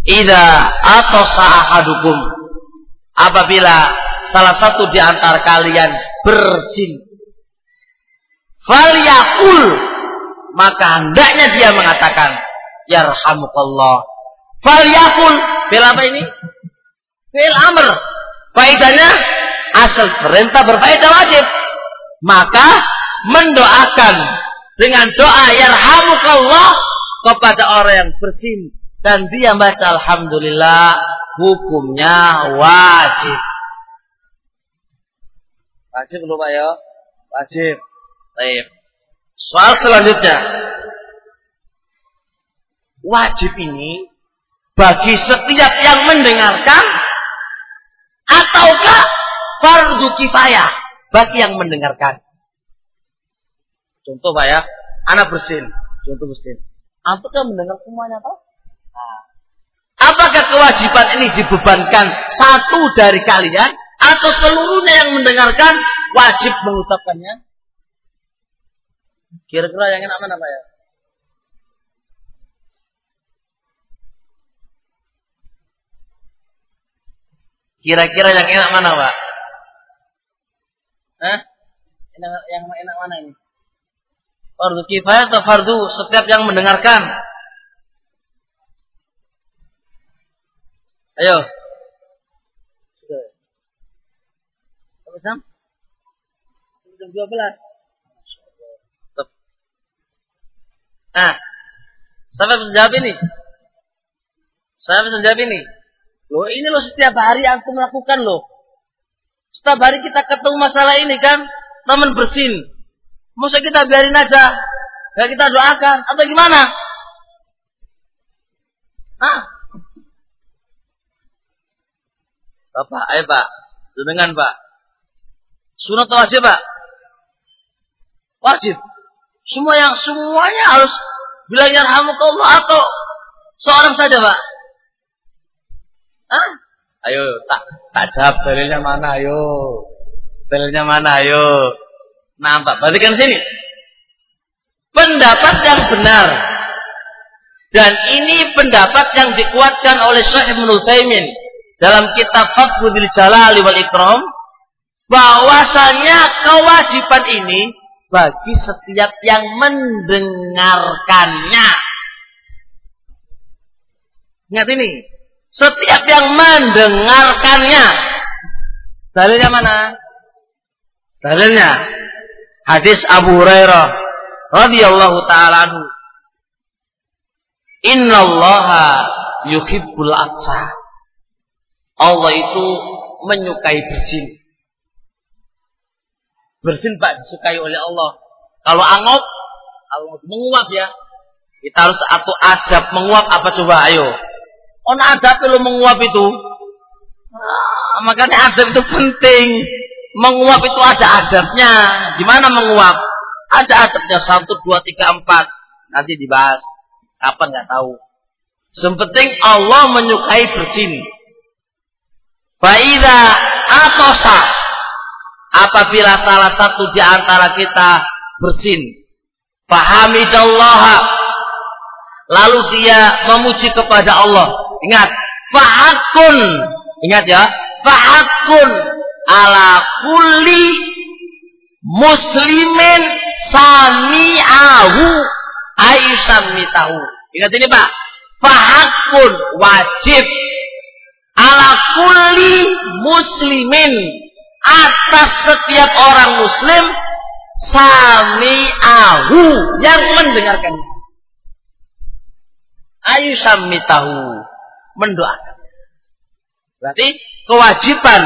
"Idza atasa ahadukum" apabila salah satu di antara kalian bersin. Falyakul. Maka hendaknya dia mengatakan yarhamukallah. Falyakul. Fil apa ini? Fil amr. Faedahnya asal perintah berfaedah wajib. Maka mendoakan dengan doa yarhamukallah kepada orang yang bersin. Dan dia baca alhamdulillah hukumnya wajib wajib belum Pak ya wajib Baik. Soal selanjutnya. Wajib ini bagi setiap yang mendengarkan ataukah fardu kifayah bagi yang mendengarkan. Contoh Pak ya, anak bersin, contoh bersin. Apakah mendengar semuanya Pak? Nah. Apakah kewajiban ini dibebankan satu dari kalian atau seluruhnya yang mendengarkan wajib mengucapkannya? Kira-kira yang enak mana Pak ya? Kira-kira yang enak mana Pak? Hah? Enak, yang enak mana ini? Fardu kifayah atau fardu setiap yang mendengarkan? Ayo. Sampai jam? Jam 12. Nah, siapa bisa jawab ini? Saya bisa jawab ini. Loh, ini loh setiap hari aku melakukan loh. Setiap hari kita ketemu masalah ini kan, teman bersin. Masa kita biarin aja, ya kita doakan atau gimana? Hah? Bapak, ayo Pak, dengan Pak. Sunat atau wajib. Semua yang semuanya harus bilang yarhamukallah atau seorang saja, Pak? Hah? Ayo, tak tak jawab dalilnya mana, ayo. Dalilnya mana, ayo. Nampak, berarti kan sini. Pendapat yang benar. Dan ini pendapat yang dikuatkan oleh Syekh Ibnu Taimin dalam kitab Fathul Jalali wal Ikram bahwasanya kewajiban ini bagi setiap yang mendengarkannya. Ingat ini, setiap yang mendengarkannya. Dalilnya mana? Dalilnya hadis Abu Hurairah radhiyallahu taala anhu. Innallaha yuhibbul. Allah itu menyukai bersin. Bersin Pak disukai oleh Allah. Kalau angop, kalau menguap ya. Kita harus atau adab menguap apa coba ayo. On adab lo menguap itu. Nah, makanya adab itu penting. Menguap itu ada adabnya. Gimana menguap? Ada adabnya satu, dua, tiga, empat. Nanti dibahas. Kapan nggak tahu. Sempenting Allah menyukai bersin. Baida atau sah apabila salah satu di antara kita bersin fahamidallah lalu dia memuji kepada Allah. Ingat fa'akun ingat ya fa'akun ala kulli muslimin sami'ahu aisamitahu ingat ini Pak. Fa'akun wajib. Ala kulli muslimin atas setiap orang muslim sami'ahu yang mendengarkannya. Ayu tahu mendoakan. Berarti kewajiban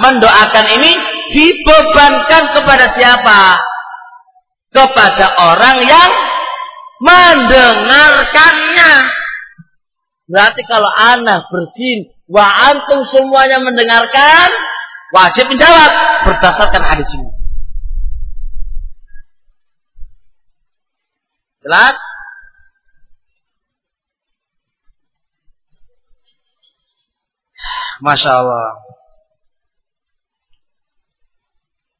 mendoakan ini dibebankan kepada siapa? Kepada orang yang mendengarkannya. Berarti kalau anak bersin, wa antum semuanya mendengarkan, wajib menjawab berdasarkan hadis ini. Jelas? Masya Allah.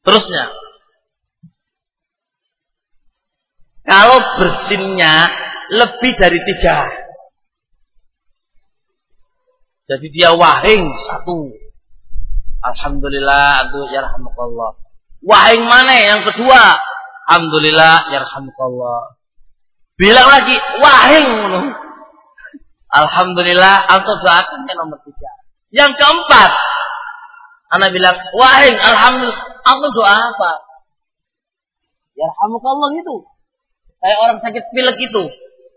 Terusnya. Kalau bersinnya lebih dari tiga. Jadi dia wahing satu. Alhamdulillah, aku ya rahmatullah. Wahing mana yang kedua? Alhamdulillah, ya rahmatullah. Bilang lagi, wahing. Alhamdulillah, aku doakan yang nomor tiga. Yang keempat, anak bilang, wahing, alhamdulillah. Aku doa apa? Ya rahmatullah itu. Kayak orang sakit pilek itu.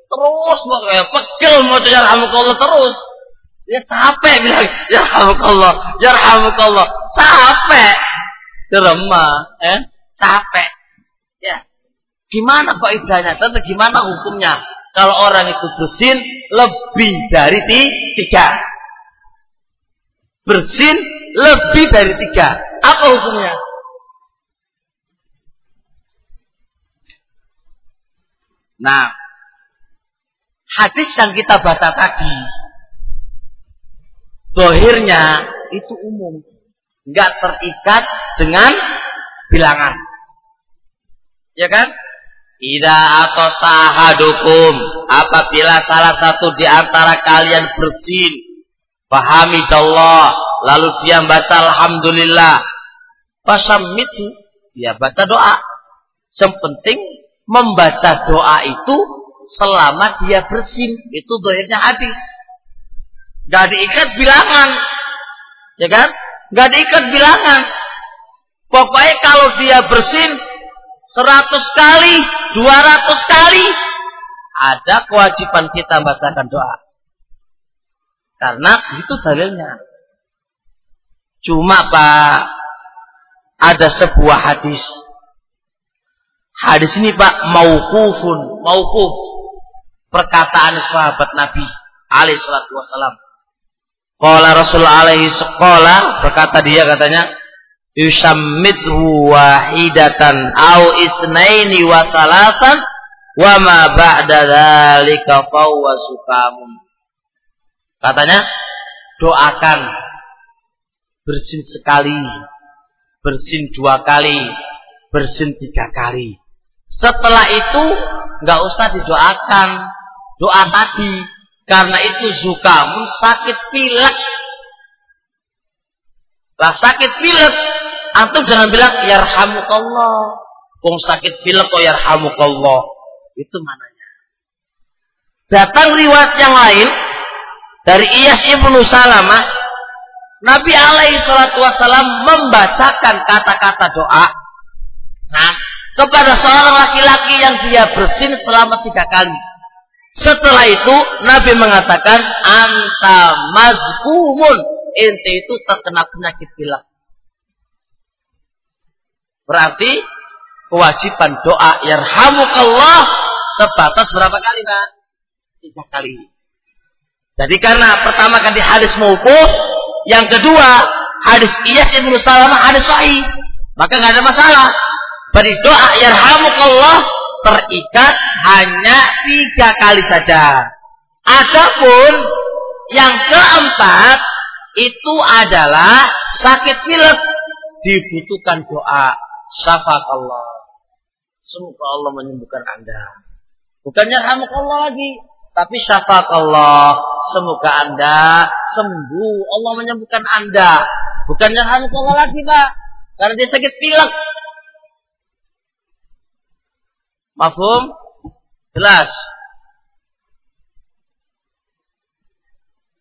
Terus kayak pegel mau ya rahmatullah terus. Dia capek bilang, ya rahmatullah, ya rahmatullah. Capek. Derema, eh? Capek. Ya. Gimana faedahnya? Tentu gimana hukumnya? Kalau orang itu bersin lebih dari tiga. Bersin lebih dari tiga. Apa hukumnya? Nah, hadis yang kita baca tadi, dohirnya itu umum, nggak terikat dengan bilangan, ya kan? Ida atau sahadukum apabila salah satu di antara kalian bersin, pahami Allah, lalu dia baca alhamdulillah, itu dia baca doa. Yang penting membaca doa itu selama dia bersin. Itu doanya hadis. Gak diikat bilangan. Ya kan? Gak diikat bilangan. Pokoknya kalau dia bersin 100 kali, 200 kali, ada kewajiban kita bacakan doa. Karena itu dalilnya. Cuma Pak, ada sebuah hadis Hadis ini Pak mauqufun, mauquf. Perkataan sahabat Nabi alaihi salatu wasalam. Qala Rasul alaihi sekolah berkata dia katanya yusammidhu wahidatan au isnaini wa salasan wa ma ba'da dzalika fawwa sukamun. Katanya doakan bersin sekali, bersin dua kali, bersin tiga kali. Setelah itu nggak usah didoakan doa tadi karena itu zukamun sakit pilek. Lah sakit pilek antum jangan bilang yarhamukallah. Wong sakit pilek kok yarhamukallah. Itu mananya. Datang riwayat yang lain dari Iyas ibnu Salamah Nabi alaihi salatu wasallam membacakan kata-kata doa. Nah, kepada seorang laki-laki yang dia bersin selama tiga kali. Setelah itu Nabi mengatakan anta mazkumun ente itu terkena penyakit pilek. Berarti kewajiban doa yarhamukallah sebatas berapa kali Pak? Tiga kali. Jadi karena pertama kali hadis mauquf, yang kedua hadis Iyas ibnu Salamah hadis sahih, maka nggak ada masalah beri doa yarhamukallah terikat hanya tiga kali saja. Adapun yang keempat itu adalah sakit pilek dibutuhkan doa syafakallah. Semoga Allah menyembuhkan Anda. Bukan yarhamukallah lagi, tapi syafakallah. Semoga Anda sembuh. Allah menyembuhkan Anda. Bukan yarhamukallah lagi, Pak. Karena dia sakit pilek. Mafhum? Jelas.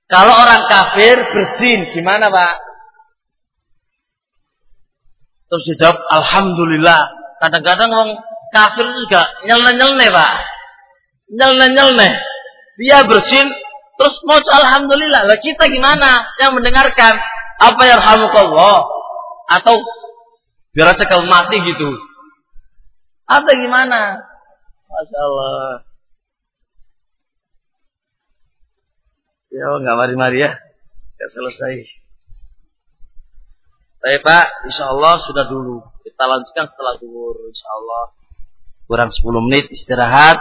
Kalau orang kafir bersin, gimana Pak? Terus dijawab, Alhamdulillah. Kadang-kadang orang kafir juga nyelne-nyelne Pak. Nyelne-nyelne. Dia bersin, Terus mau alhamdulillah. Lah kita gimana yang mendengarkan? Apa yang Allah? Atau biar aja mati gitu. Atau gimana? Masya Allah. Ya nggak mari-mari ya. Nggak selesai. Baik Pak, insya Allah sudah dulu. Kita lanjutkan setelah duhur, insya Allah. Kurang 10 menit istirahat.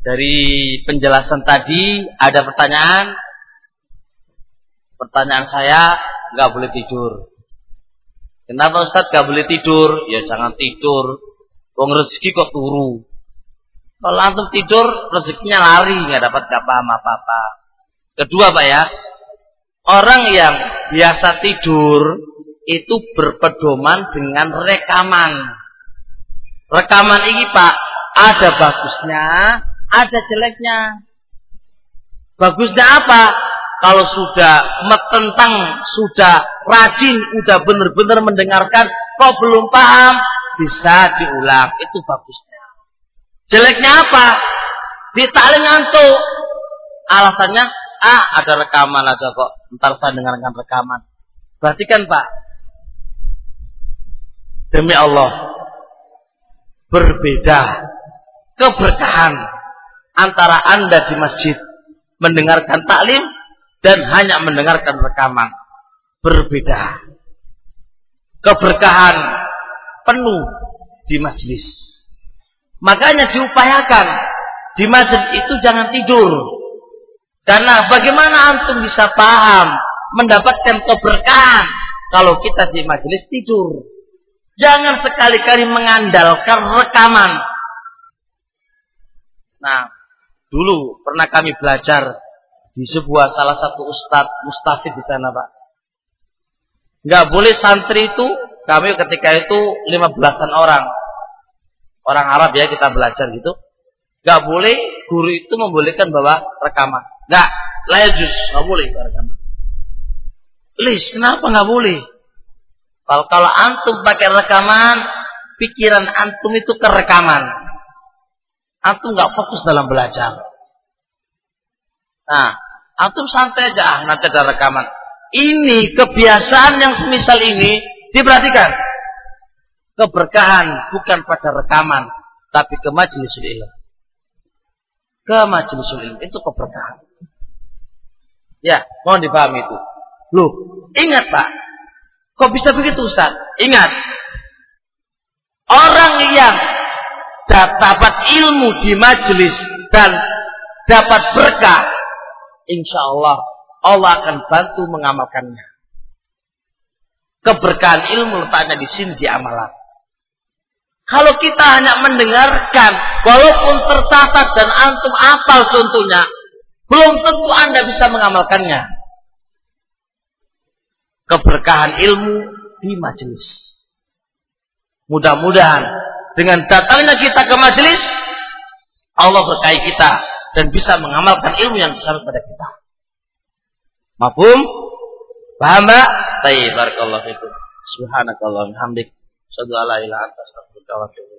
Dari penjelasan tadi ada pertanyaan. Pertanyaan saya nggak boleh tidur. Kenapa Ustaz nggak boleh tidur? Ya jangan tidur. Wong rezeki kok turu. Kalau antum tidur rezekinya lari nggak dapat nggak paham apa-apa. Kedua pak ya, orang yang biasa tidur itu berpedoman dengan rekaman. Rekaman ini pak ada bagusnya, ada jeleknya. Bagusnya apa? Kalau sudah metentang, sudah rajin, sudah benar-benar mendengarkan, kok belum paham, bisa diulang. Itu bagusnya. Jeleknya apa? Ditaling ngantuk. Alasannya, ah ada rekaman aja kok. Ntar saya dengarkan rekaman. Berarti kan Pak, demi Allah, berbeda keberkahan antara Anda di masjid mendengarkan taklim dan hanya mendengarkan rekaman. Berbeda. Keberkahan penuh di majlis. Makanya diupayakan di masjid itu jangan tidur. Karena bagaimana antum bisa paham mendapatkan keberkahan kalau kita di majelis tidur. Jangan sekali-kali mengandalkan rekaman. Nah, dulu pernah kami belajar di sebuah salah satu ustadz mustafid di sana, Pak. Nggak boleh santri itu, kami ketika itu lima belasan orang. Orang Arab ya kita belajar gitu. Nggak boleh guru itu membolehkan bawa rekaman. Nggak, layajus, nggak boleh rekaman. Lis, kenapa nggak boleh? Kalau kalau antum pakai rekaman, pikiran antum itu kerekaman. Antum nggak fokus dalam belajar. Nah, antum santai aja, ah, nanti ada rekaman. Ini kebiasaan yang semisal ini diperhatikan. Keberkahan bukan pada rekaman, tapi ke majelis ilmu. Ke majelis ilmu itu keberkahan. Ya, mohon dipahami itu. Loh, ingat Pak. Kok bisa begitu Ustaz? Ingat. Orang yang dapat ilmu di majelis dan dapat berkah, insya Allah Allah akan bantu mengamalkannya. Keberkahan ilmu letaknya di sini di amalan. Kalau kita hanya mendengarkan, walaupun tercatat dan antum apal contohnya, belum tentu Anda bisa mengamalkannya. Keberkahan ilmu di majelis. Mudah-mudahan dengan datangnya kita ke majelis, Allah berkahi kita dan bisa mengamalkan ilmu yang disampaikan pada kita. Mafhum? Paham Mbak? Baik, barakallahu fikum. Subhanakallah hamdik. Asyhadu alla ilaha illa anta atubu